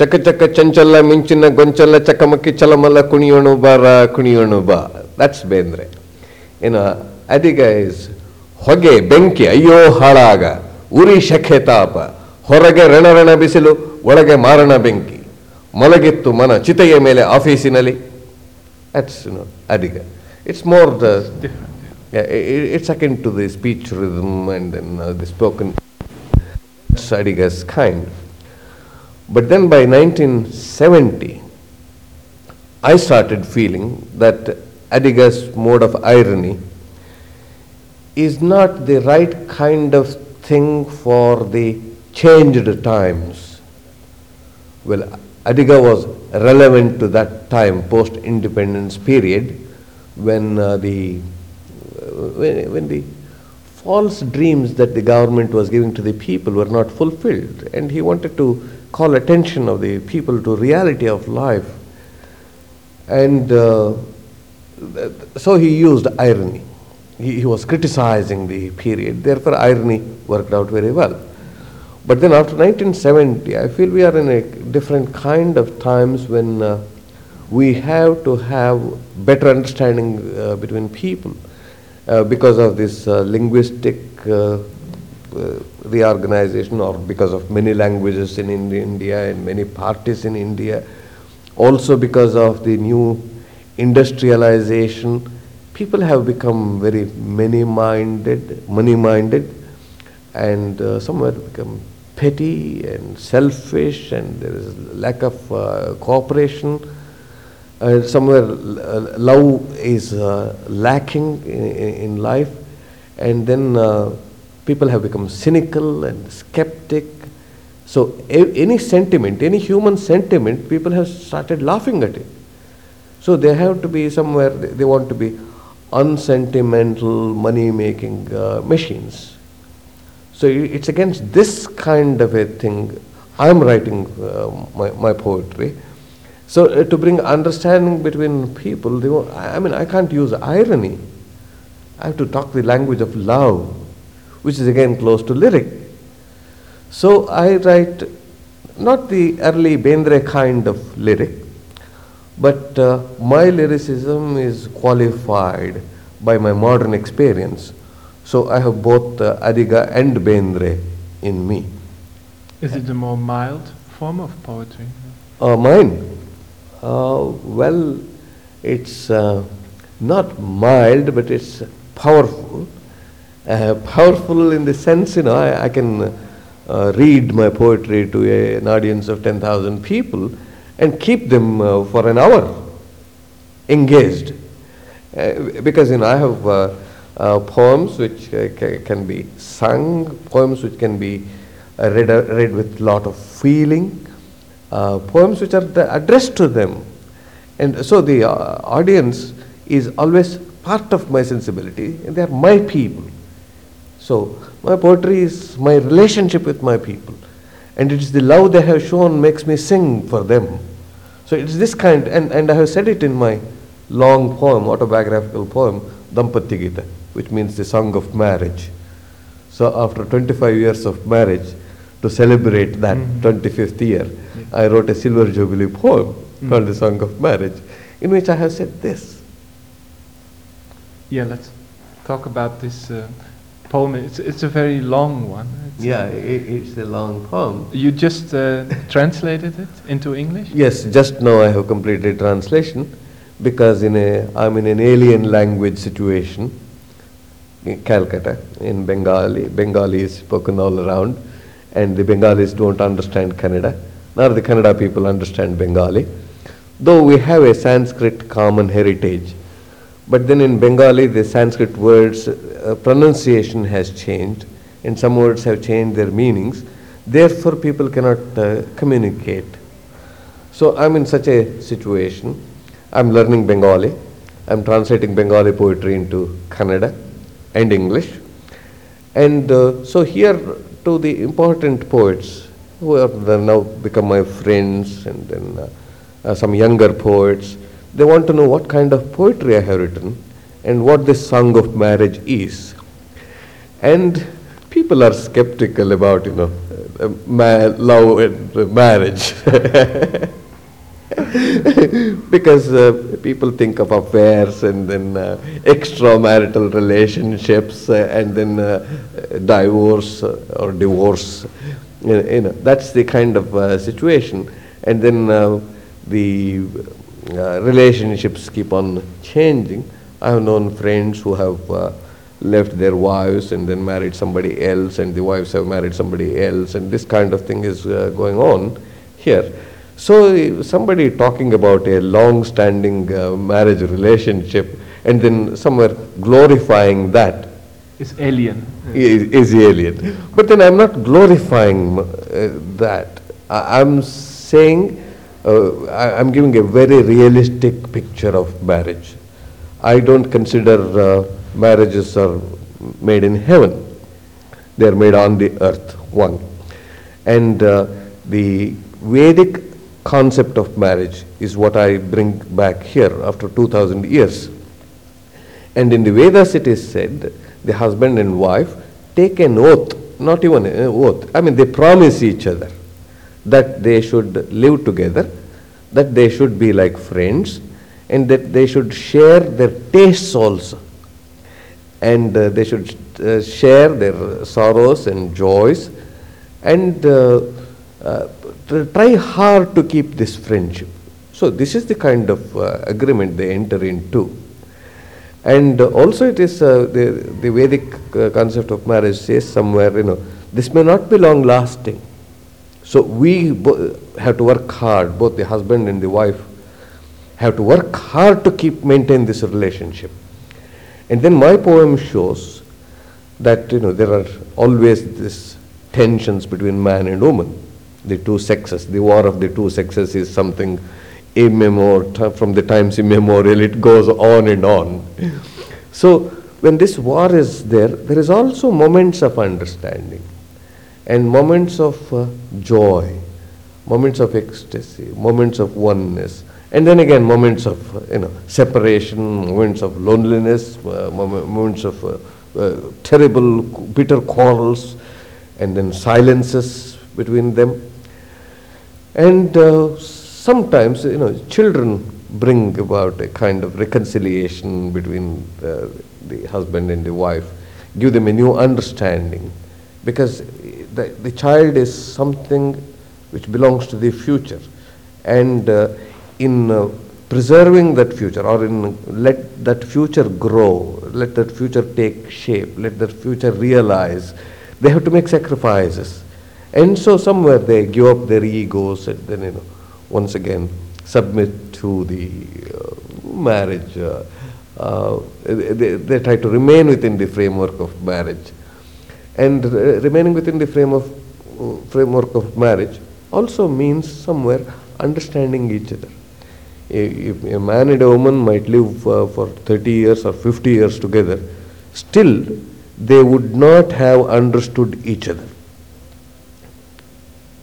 ಚಕ ಚಕ ಚಂಚಲ ಮಿಂಚಿನ ಗೊಂಚಲ ಚಕಮಕಿ ಚಲಮಲ್ಲ ಕುಣಿಯೋಣು ಬಾರ ಕುಣಿಯೋಣು ಬಾ. ದಟ್ಸ್ ಬೇಂದ್ರೆ. ಏನು, ಅದೀಗ ಇಸ್ ಹೊಗೆ, ಬೆಂಕಿ, ಅಯ್ಯೋ, ಹಾಳಾಗ, ಉರಿ, ಶಖೆ, ತಾಪ. ಹೊರಗೆ ರಣರಣ ಬಿಸಿಲು, ಒಳಗೆ ಮಾರಣ ಬೆಂಕಿ. ಮೊಲಗಿತ್ತು ಮನ ಚಿತೆಯ ಮೇಲೆ ಆಫೀಸಿನಲ್ಲಿ. ಅಟ್ಸ್ ನೋ ಅದಿಗ. It's more the it's akin to the speech akin to the speech rhythm Adiga's then But then by 1970, I started feeling that Adiga's mode of irony is not the right kind of thing for the changed times. Well, Adiga was relevant to that time, post independence period, when uh, the uh, when, when the false dreams that the government was giving to the people were not fulfilled. And he wanted to call attention of the people to reality of life. And uh, so he used irony. He, he was criticizing the period, therefore, irony worked out very well. But then after 1970, I feel we are in a different kind of times when uh, we have to have better understanding uh, between people because of this uh, linguistic uh, uh, reorganization or because of many languages in Indi- India and many parties in India. Also because of the new industrialization, people have become very many-minded, money-minded, and uh, become petty and selfish, and there is lack of uh, cooperation. Uh, somewhere uh, love is uh, lacking in, in life, and then people have become cynical and skeptic. So a- any sentiment, any human sentiment, people have started laughing at it. So they have to be somewhere, they they want to be unsentimental, money making uh, machines. So it's against this kind of a thing I'm writing uh, my, my poetry. So uh, to bring understanding between people, they, I I mean, I can't use irony. I have to talk the language of love, which is again close to lyric. So I write not the early Bendre kind of lyric, but uh, my lyricism is qualified by my modern experience. So I have both uh, Adiga and Bendre in me. Is it a more mild form of poetry? Uh, mine? Uh, well, it's uh, not mild, but it's powerful. Uh, powerful in the sense, you know, I, I can read my poetry to a, an audience of 10,000 people and keep them for an hour engaged. Uh, because, you know, I have uh, uh, poems which ca- can be sung, poems which can be read, read with lot of feeling, poems which are the- addressed to them. And so the uh, audience is always part of my sensibility, and they are my people. So my poetry is my relationship with my people, and it is the love they have shown makes me sing for them. So it is this kind, and, and I have said it in my long poem, autobiographical poem, Dampatya Gita, which means the song of marriage. So after 25 years of marriage, to celebrate that 25th year, I wrote a silver jubilee poem called the Song of Marriage, in which I have said this. Yeah, let's talk about this uh, poem. It's, it's a very long one. It's, Yeah, it, it's a long poem. You just uh, translated it into English? Yes, just now I have completed translation because in a I'm in an alien language situation in Calcutta in Bengali. Bengali is spoken all around, and the Bengalis don't understand Kannada. Nor the Kannada people understand Bengali, though we have a Sanskrit common heritage. But then in Bengali, the Sanskrit words uh, pronunciation has changed, and some words have changed their meanings. Therefore, people cannot uh, communicate. So I'm in such a situation. I'm learning Bengali. I'm translating Bengali poetry into Kannada and English. And uh, so here to the important poets who then now become my friends and then uh, uh, some younger poets, they want to know what kind of poetry I have written and what this song of marriage is. And people are skeptical about, you know, uh, ma- love and uh, marriage. (laughs) because uh, people think of affairs and then uh, extramarital relationships uh, and then divorce or divorce. You know, that's the kind of uh, situation. And then uh, the uh, relationships keep on changing. I have known friends who have left their wives and then married somebody else, and the wives have married somebody else, and this kind of thing is uh, going on here. So, somebody talking about a long standing uh, marriage relationship and then somewhere glorifying that It's alien. is, is alien. But then I'm not glorifying uh, that. I, I'm saying, uh, I, I'm giving a very realistic picture of marriage. I don't consider uh, marriages are made in heaven. They are made on the earth, one. And uh, the Vedic concept of marriage is what I bring back here after 2000 years. And in the Vedas it is said the husband and wife take an oath, not even an oath, I mean they promise each other that they should live together, that they should be like friends, and that they should share their tastes also. And uh, they should uh, share their sorrows and joys, and uh, uh, try hard to keep this friendship. So, this is the kind of uh, agreement they enter into. And also, it is uh, the, the Vedic uh, concept of marriage says somewhere, you know, this may not be long lasting. So, we bo- have to work hard, both the husband and the wife have to work hard to keep maintain this relationship. And then my poem shows that you know there are always this tensions between man and woman, the two sexes. The war of the two sexes is something immemorial from the times immemorial. It goes on and on. So when this war is there, there is also moments of understanding and moments of uh, joy, moments of ecstasy, moments of oneness, and then again moments of uh, you know separation, moments of loneliness, uh, mom- moments of uh, uh, terrible bitter quarrels, and then silences between them. And uh, sometimes, you know, children bring about a kind of reconciliation between uh, the husband and the wife, give them a new understanding, because the, the child is something which belongs to the future. And uh, in uh, preserving that future, or in let that future grow, let that future take shape, let that future realize, they have to make sacrifices. And so somewhere they give up their egos and then, you know, once again submit to the uh, marriage. Uh, uh, they, they try to remain within the framework of marriage. And remaining within the frame of, framework of marriage also means somewhere understanding each other. If a man and a woman might live for 30 years or 50 years together, still they would not have understood each other.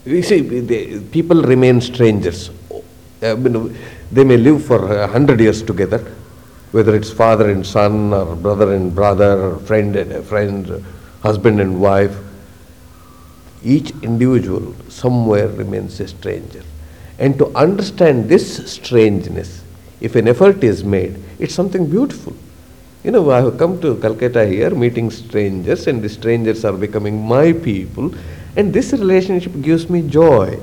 You see, people remain strangers. Uh, I mean, they may live for a hundred years together, whether it's father and son, or brother and brother, or friend and a friend, uh, husband and wife. Each individual somewhere remains a stranger. And to understand this strangeness, if an effort is made, it's something beautiful. You know, I have come to Calcutta here meeting strangers, and the strangers are becoming my people, and this relationship gives me joy.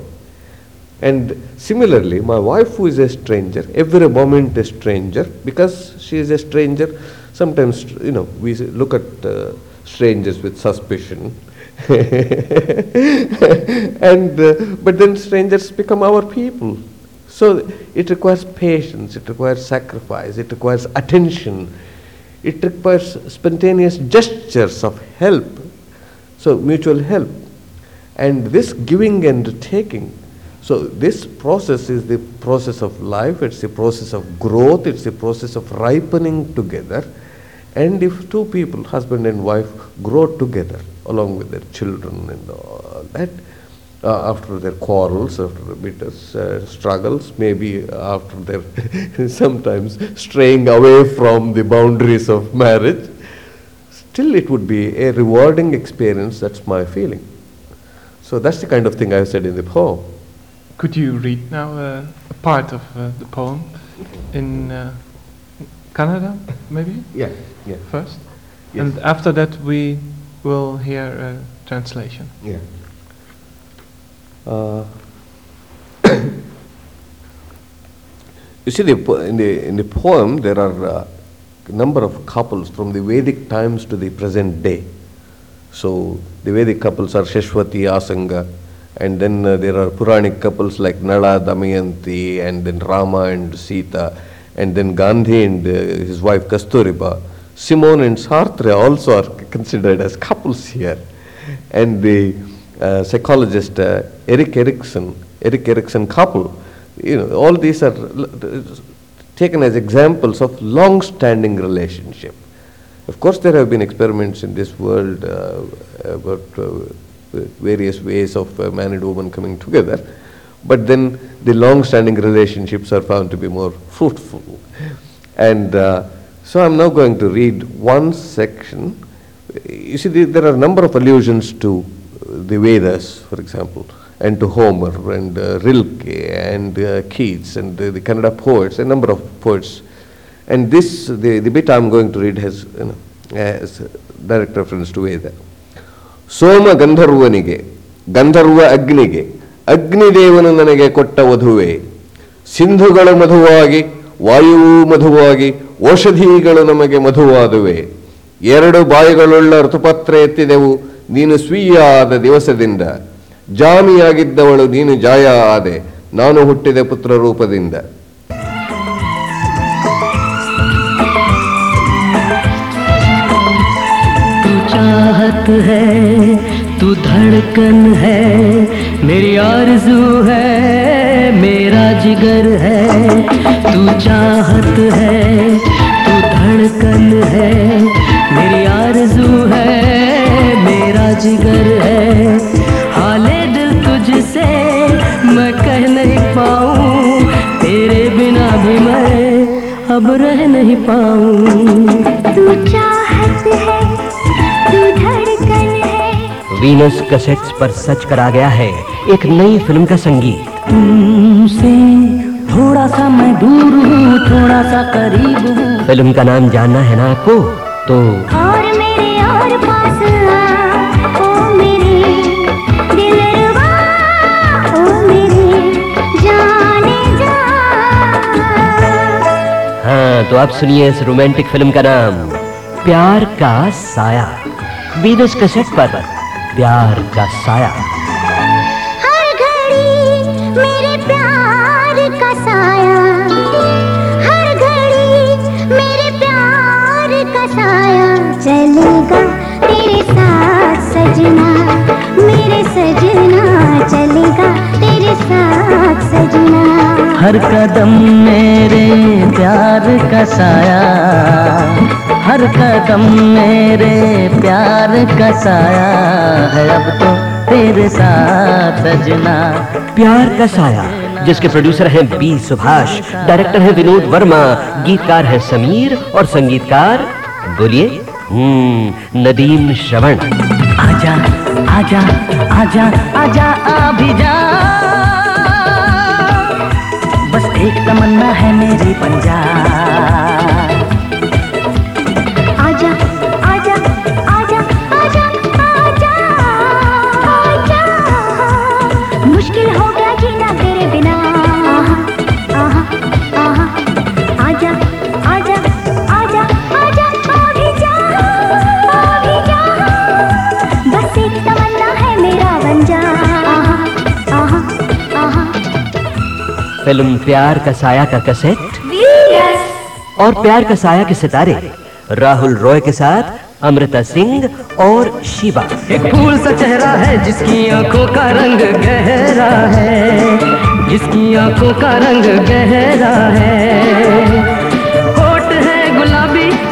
And similarly, my wife, who is a stranger, every moment a stranger, because she is a stranger, sometimes, you know, we look at uh, strangers with suspicion. (laughs) and uh, but then strangers become our people. So it requires patience, it requires sacrifice, it requires attention, it requires spontaneous gestures of help. So mutual help. And this giving and taking. So this process is the process of life, it's the process of growth, it's the process of ripening together. And if two people, husband and wife, grow together along with their children and all that, uh, after their quarrels, after the bitter uh, struggles, maybe after their (laughs) sometimes straying away from the boundaries of marriage, still it would be a rewarding experience. That's my feeling. So that's the kind of thing I've said in the poem. Could you read now uh, a part of uh, the poem in uh, Canada, maybe Yeah, yeah, first, Yes. and after that we will hear a translation. yeah. Uh, (coughs) you see, the, po- in, the, in the poem, there are a number of couples from the Vedic times to the present day. So, the Vedic couples are Shashwati, Asanga, and then uh, there are Puranic couples like Nala, Damayanti, and then Rama and Sita, and then Gandhi and uh, his wife Kasturiba. Simone and Sartre also are considered as couples here. And the uh, psychologist uh, Eric Erikson, Eric Erikson couple, you know, all these are taken as examples of long-standing relationship. Of course, there have been experiments in this world uh, about uh, various ways of uh, man and woman coming together, but then the long-standing relationships are found to be more fruitful. And uh, so I'm now going to read one section. You see, the, there are a number of allusions to the Vedas, for example, and to Homer and uh, Rilke and uh, Keats and uh, the Kannada poets, a number of poets. And this, the, the bit I'm going to read has, you know, has direct reference to Veda. Soma ಗಂಧರ್ವನಿಗೆ ಗಂಧರ್ವ ಅಗ್ನಿಗೆ ಅಗ್ನಿದೇವನು ನನಗೆ ಕೊಟ್ಟ ವಧುವೆ. ಸಿಂಧುಗಳು ಮಧುವಾಗಿ ವಾಯುವು ಮಧುವಾಗಿ ಔಷಧಿಗಳು ನಮಗೆ ಮಧುವಾದುವೆ. ಎರಡು ಬಾಯಿಗಳುಳ್ಳ ಋತುಪತ್ರ ಎತ್ತಿದೆವು ನೀನು ಸ್ವೀಯ ಆದ ದಿವಸದಿಂದ. ಜಾಮಿಯಾಗಿದ್ದವಳು ನೀನು ಜಾಯ ಆದೆ ನಾನು ಹುಟ್ಟಿದ ಪುತ್ರ ರೂಪದಿಂದ चाहत है, तू धड़कन है, मेरी आरज़ू है, मेरा जिगर है, तू चाहत है, तू धड़कन है, मेरी आरज़ू है, मेरा जिगर है। हाले दिल तुझसे, मैं कह नहीं पाऊँ, तेरे बिना भी मैं अब रह नहीं पाऊँ। तू चाहत है वीनस कैसेट्स पर सच करा गया है एक नई फ़िल्म का संगीत। तुमसे थोड़ा सा मैं दूर हूँ थोड़ा सा करीब हूँ। फ़िल्म का नाम जानना है ना आपको? तो और मेरे और पास आ ओ मेरे दिलरुबा ओ मेरे जाने जा। हाँ तो आप सुनिए इस रोमांटिक फ़िल्म का नाम प्यार का साया। वीनस कैसेट पर प्यार का साया। हर घड़ी मेरे प्यार का साया। हर घड़ी मेरे प्यार का साया। चलेगा तेरे साथ सजना, मेरे सजना चलेगा। तेरे साथ सजना। हर कदम मेरे प्यार का साया। हर कदम मेरे प्यार का साया है अब तो तेरे साथ सजना। प्यार का साया। जिसके प्रोड्यूसर हैं बी सुभाष डायरेक्टर हैं विनोद वर्मा गीतकार हैं समीर और संगीतकार बोलिए हम्म नदीम श्रवण। आजा आजा आजा आजा अभी जा। एक तमन्ना है मेरी पंजा फ़िल्म प्यार का साया का कैसेट? और प्यार का साया के सितारे राहुल रॉय के साथ अमृता सिंह और शिवा। एक फूल सा चेहरा है जिसकी आँखों का रंग गहरा है। जिसकी आँखों का रंग गहरा है। है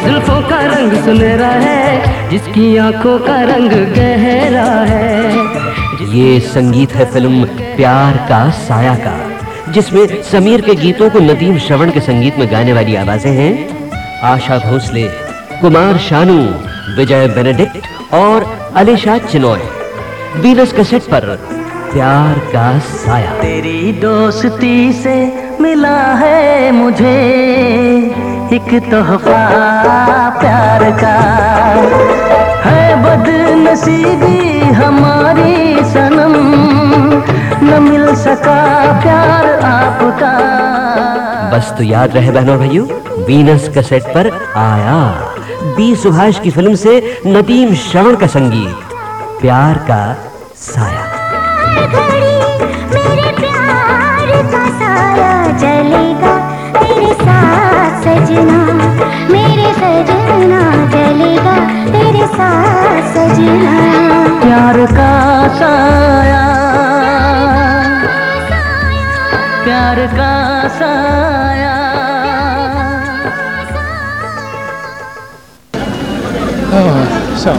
जुल्फों का रंग सुनहरा है। जिसकी आँखों का रंग गहरा है। ये संगीत है फ़िल्म प्यार का साया का। जिसमें समीर के गीतों को नदीम श्रवण के संगीत में गाने वाली आवाज़ें हैं, आशा भोसले, कुमार शानू, विजय बेनेडिक्ट और अलीशा चिनॉय। वीनस कैसेट पर प्यार का साया। तेरी दोस्ती से मिला है मुझे एक तोहफा प्यार का। है बदनसीबी हमारी सनम, न मिल सका प्यार बस तो याद रहे बहनों भाइयों वीनस कैसेट पर आया। बी सुभाष की फ़िल्म से नदीम श्रवण का संगीत प्यार का साया। सजना मेरे सजना चलेगा तेरे साथ सजना प्यार का साया। प्यार का साया Zo.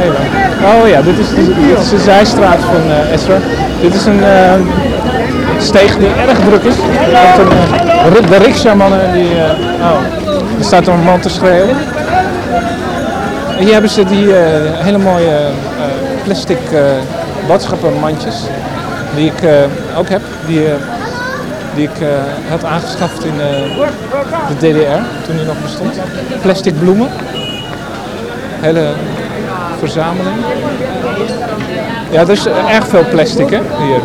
Heel leuk. Oh ja, dit is, de, dit is de zijstraat van eh Esra. Dit is een eh, steeg die erg druk is. Er komt een, eh, ri- de riksja-mannen die... eh, oh, er staat een man te schreeuwen. En hier hebben ze die eh, hele mooie eh, plastic eh, boodschappenmandjes. Die ik eh, ook heb. Die, eh, die ik eh, had aangeschaft in de DDR, toen die nog bestond. Plastic bloemen. Hele verzameling. Ja, er is erg veel plastic hè, hier.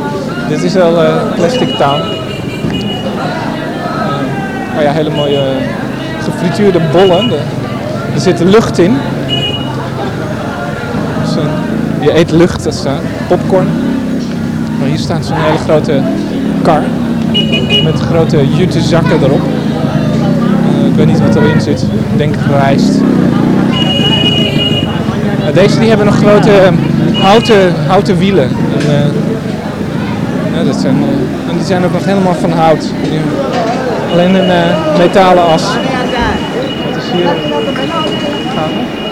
Dit is wel plastic taal. oh ja, hele mooie gefrituurde bollen. Er zit lucht in. Dus, je eet lucht, dat is popcorn. Maar hier staat zo'n hele grote kar. Met grote jute zakken erop. Eh, ik weet niet wat erin zit. Ik denk rijst. Deze die hebben nog grote eh, houten, houten wielen. En, eh, ja, dat zijn, eh, en die zijn ook nog helemaal van hout. Die- alleen een metalen as. Wat is hier?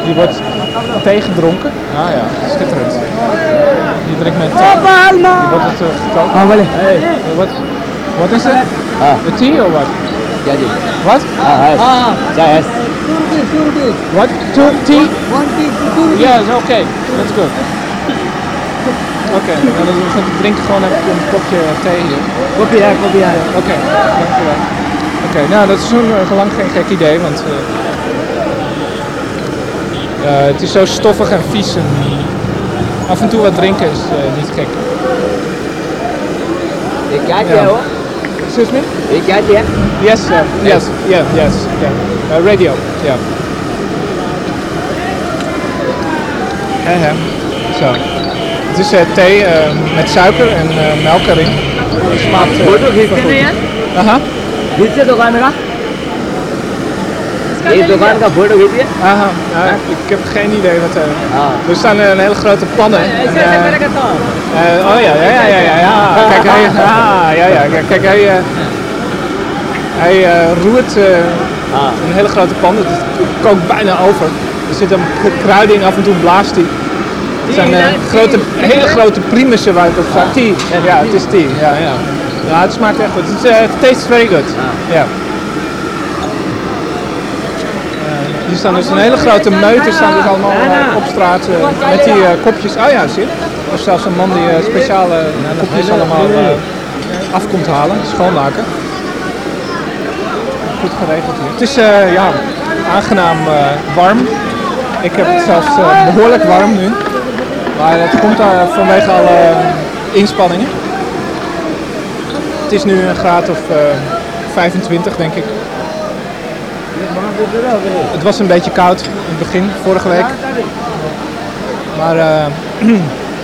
Hier wordt thee gedronken. Ah ja, schitterend. Hier drinkt men thee. Hier wordt het uh, gekookt. Hey, wat, wat is het? A tea or what? What? What? Two tea? One tea, two Yes, okay. That's good. Oké, nou, dan we drinken gewoon even een kopje thee hier. Kopje, ja, kopje, ja. Oké, dankjewel. Oké, nou dat is zo'n uh, lang geen gek idee, want eh, eh, het is zo stoffig en vies. En af en toe wat drinken is eh, niet gek. Ik je ho? Excuse me? Ik kijk je. Yes, sir. Yes, yeah, yes, yeah. Uh, radio, yeah. Hè, Zo. Het is eh, thee eh, met suiker en melk erin. Het smaakt... Uh, Aha. Dit is de camera? Je Erdogan dat worden. Ah, ik heb geen idee wat... Uh, ah. Er staan een hele grote pannen. En, eh, oh ja, ja, ja, ja, ja. Kijk, hij, (laughs) ah, ja, ja, kijk, hij, hij roert een hele grote pan. Het kookt bijna over. Er zit een kruiding, af en toe blaast hij. Het zijn grote, hele grote primussen waar het op staat. Tea. Ja, het is tea. Ja, ja. ja, het smaakt echt goed. Het tastes very good. Ja. Hier staan dus een hele grote meute staan dus allemaal eh, op straat eh, met die eh, kopjes. Je. Er is zelfs een man die speciale kopjes allemaal af komt halen, schoonmaken. Goed geregeld hier. Het is ja, aangenaam warm. Ik heb het zelfs eh, behoorlijk warm nu. Maar dat komt eh, vanwege alle inspanningen. Het is nu een graad of eh, 25 denk ik. Het was een beetje koud in het begin, vorige week. Maar eh,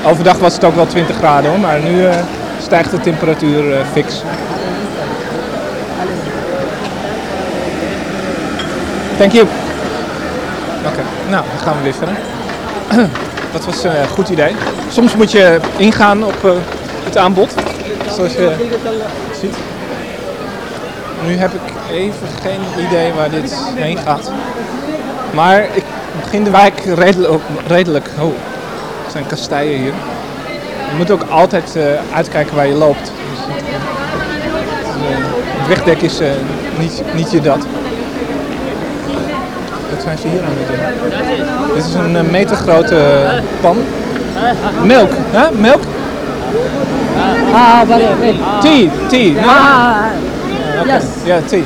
(clears throat) overdag was het ook wel 20 graden hoor. Maar nu eh, stijgt de temperatuur eh, fix. Thank you. Oké, nou dan gaan we weer. (clears throat) Dat was een goed idee. Soms moet je ingaan op het aanbod. Zoals je ziet. Nu heb ik even geen idee waar dit heen gaat. Maar ik begin de wijk redelijk. redelijk oh, er zijn kasteien hier. Je moet ook altijd eh, uitkijken waar je loopt. Eh, het wegdek is eh, niet, niet je dat. Wat zijn ze hier aan het doen? Dit is een meter grote pan. Melk, hè? Melk? Ah, nee. Tea, tea. Nou, ah, ja, oké.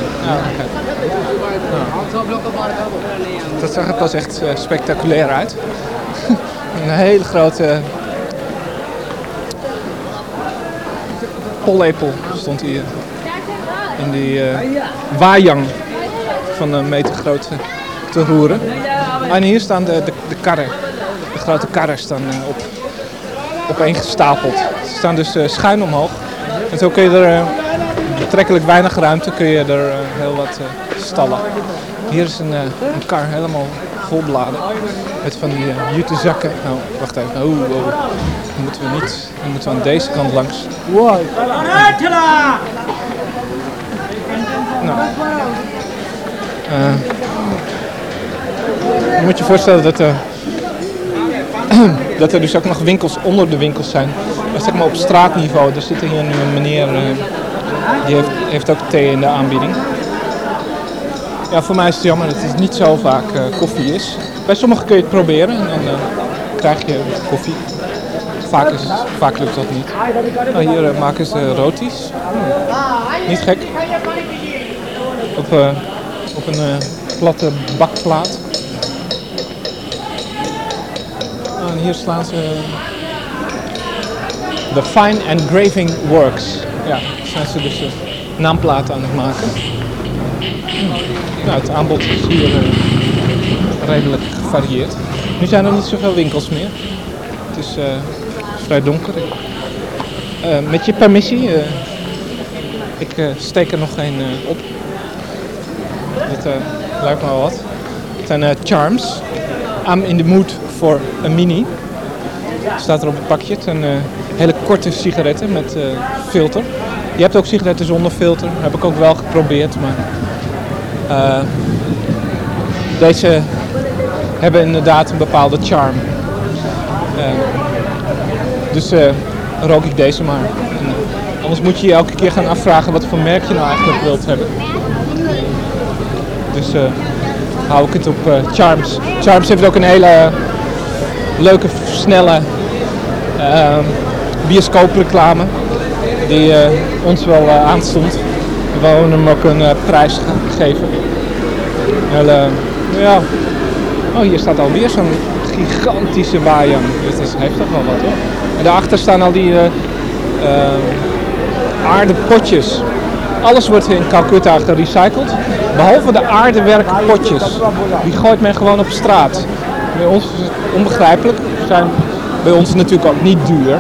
Dat zag er pas echt eh, spectaculair uit. (laughs) een hele grote pollepel stond hier in die eh wajang van een meter groot eh, te roeren. En hier staan de, de, de karren. De grote karren staan eh, op, opeengestapeld. Ze staan dus eh, schuin omhoog. En zo kun je er eh, betrekkelijk weinig ruimte kun je er eh, heel wat eh, stallen. Hier is een, eh, een kar helemaal vol bladen. Met van die jute zakken. Nou, wacht even. Oh, oh. Dan moeten we niet. Dan moeten we aan deze kant langs. Nou. Eh, moet je voorstellen dat, er (clears throat) dat er dus ook nog winkels onder de winkels zijn. Maar zeg maar op straatniveau. Er zit hier nu een meneer, die heeft, ook thee in de aanbieding. Ja, voor mij is het jammer dat het niet zo vaak eh, koffie is. Bij sommigen kun je het proberen en dan eh, krijg je koffie. Vaak, is, vaak lukt dat niet. Nou, hier eh, maken ze roties. Hmm. Niet gek. Op, op een platte bakplaat. Ah, en hier slaan ze de Fine Engraving Works. Ja, zijn ze dus eh, naamplaten aan het maken. Nou, het aanbod is hier eh, redelijk gevarieerd. Nu zijn er niet zoveel winkels meer. Het is eh, vrij donker. Met je permissie, ik steek er nog een op. Eh, lijkt me wel wat. Het zijn charms. I'm in the mood for a mini. Staat er op het pakje. Het zijn hele korte sigaretten met filter. Je hebt ook sigaretten zonder filter. Heb ik ook wel geprobeerd, maar eh, deze hebben inderdaad een bepaalde charm. Eh, dus eh, rook ik deze maar. Anders moet je je elke keer gaan afvragen wat voor merk je nou eigenlijk wilt hebben. Dus hou ik het op Charms. Charms heeft ook een hele leuke, snelle bioscoopreclame die eh, ons wel eh, aanstond. We wouden hem ook een eh, prijs ge- geven. Hele, ja. Oh, hier staat alweer zo'n gigantische wajang. Dit is, heeft toch wel wat hoor. En daarachter staan al die aardepotjes. Alles wordt in Calcutta gerecycled, behalve de aardewerkpotjes. Die gooit men gewoon op straat. Bij ons is het onbegrijpelijk. Ze zijn bij ons natuurlijk ook niet duur.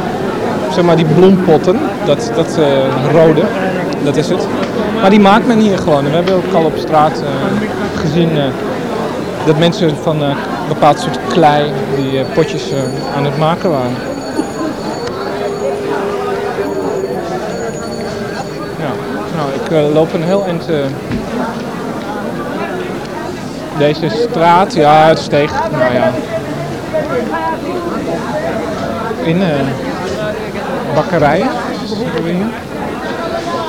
Zeg maar die bloempotten, dat, dat eh, rode, dat is het. Maar die maakt men hier gewoon. We hebben ook al op straat eh, gezien eh, dat mensen van een bepaald soort klei die potjes aan het maken waren. Ja, nou, ik loop een heel eind. deze straat, ja, het steeg, nou ja. In bakkerijen.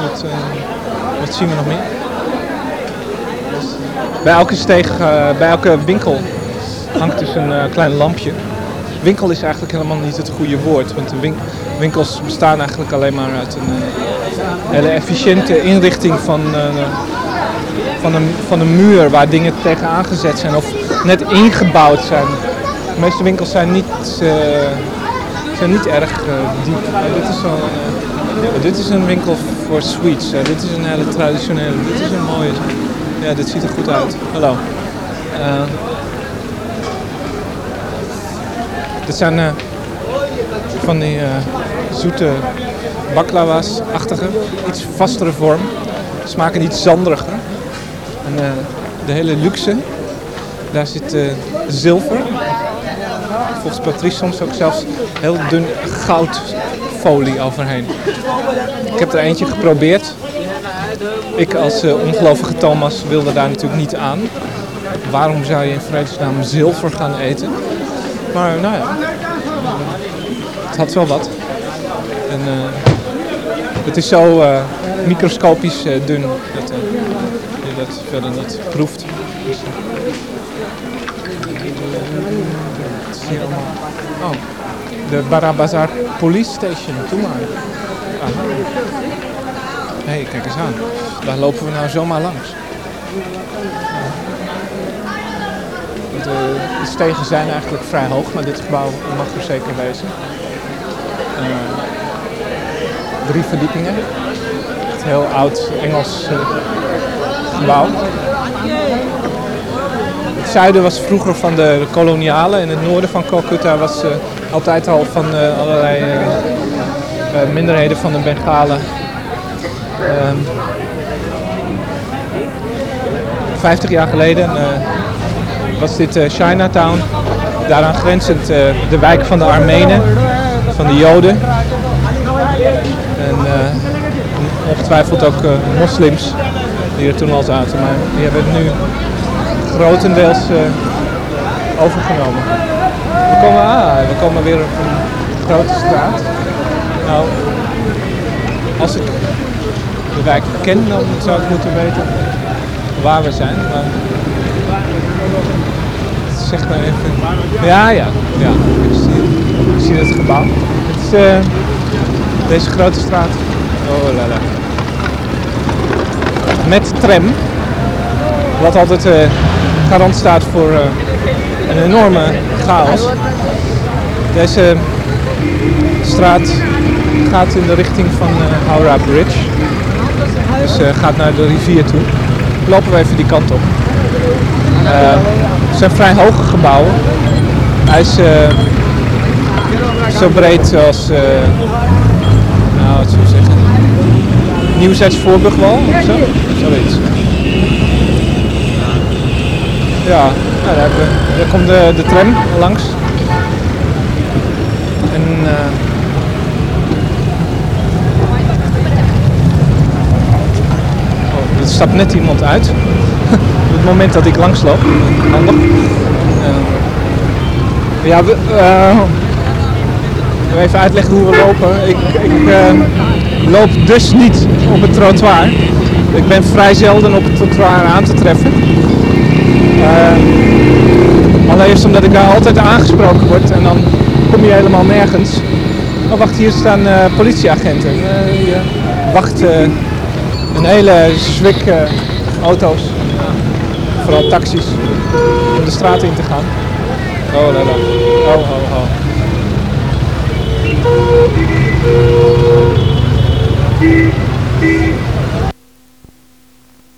Wat, eh, wat zien we nog meer? Bij elke steeg, eh, bij elke winkel hangt dus een eh, klein lampje. Winkel is eigenlijk helemaal niet het goede woord, want de win- winkels bestaan eigenlijk alleen maar uit een hele efficiënte inrichting van, van, een, van een muur waar dingen tegen aangezet zijn of net ingebouwd zijn. De meeste winkels zijn niet, zijn niet erg eh, diep. Dit, is eh, dit is een winkel voor sweets. eh, dit is een hele traditionele. Dit is een mooie. Ja, dit ziet er goed uit. Hallo. Dit zijn van die zoete baklava's-achtige, iets vastere vorm. Smaken iets zanderiger. En de hele luxe, daar zit zilver. Volgens Patrice soms ook zelfs heel dun goudfolie overheen. Ik heb er eentje geprobeerd. Ik als eh, ongelovige Thomas wilde daar natuurlijk niet aan. Waarom zou je in vredesnaam zilver gaan eten? Maar nou ja, het had wel wat. En eh, het is zo eh, microscopisch dun dat je dat verder niet proeft. Dus, eh, het is Oh, de Barabazar Police Station, doe maar. Aha. Hé, hey, kijk eens aan. Daar lopen we nou zomaar langs. De, de stegen zijn eigenlijk vrij hoog, maar dit gebouw mag er zeker wezen. Eh, drie verdiepingen. Echt heel oud Engels eh, gebouw. Zuiden was vroeger van de kolonialen en het noorden van Calcutta was eh, altijd al van eh, allerlei eh, minderheden van de Bengalen. Ehm 50 jaar geleden was dit Chinatown. Daaraan grenzend de wijk van de Armenen, van de Joden. En ongetwijfeld ook moslims die er toen al zaten. Maar die hebben het nu grotendeels eh, overgenomen. We komen, ah, we komen weer op een grote straat. Nou, als ik de wijk ken, dan zou ik moeten weten waar we zijn. Maar zeg maar even. Ja, ja, ja. Ik zie, ik zie het gebouw. Het is eh, deze grote straat. Oh la la. Met tram. Wat altijd eh, garant staat voor eh, een enorme chaos. Deze straat gaat in de richting van eh Howrah Bridge. Dus eh, gaat naar de rivier toe. Lopen we even die kant op. Het zijn vrij hoge gebouwen. Hij is zo breed als, nou ik zeggen, Nieuwzijds Voorburgwal of zo. Zoiets. Ja, nou, daar, hebben daar komt de, de tram langs. En eh, oh, er stapt net iemand uit. (laughs) Op het moment dat ik langsloop. Handig. Eh, ja, we, eh, even uitleggen hoe we lopen. Ik, ik loop dus niet op het trottoir. Ik ben vrij zelden op het trottoir aan te treffen. Uh, allereerst omdat ik daar altijd aangesproken word en dan kom je helemaal nergens. Oh wacht, hier staan eh, politieagenten. Uh, ja. Wacht, een hele zwik eh, auto's. Vooral taxis. Om de straat in te gaan. Oh, nee nee Oh, oh, oh. oh.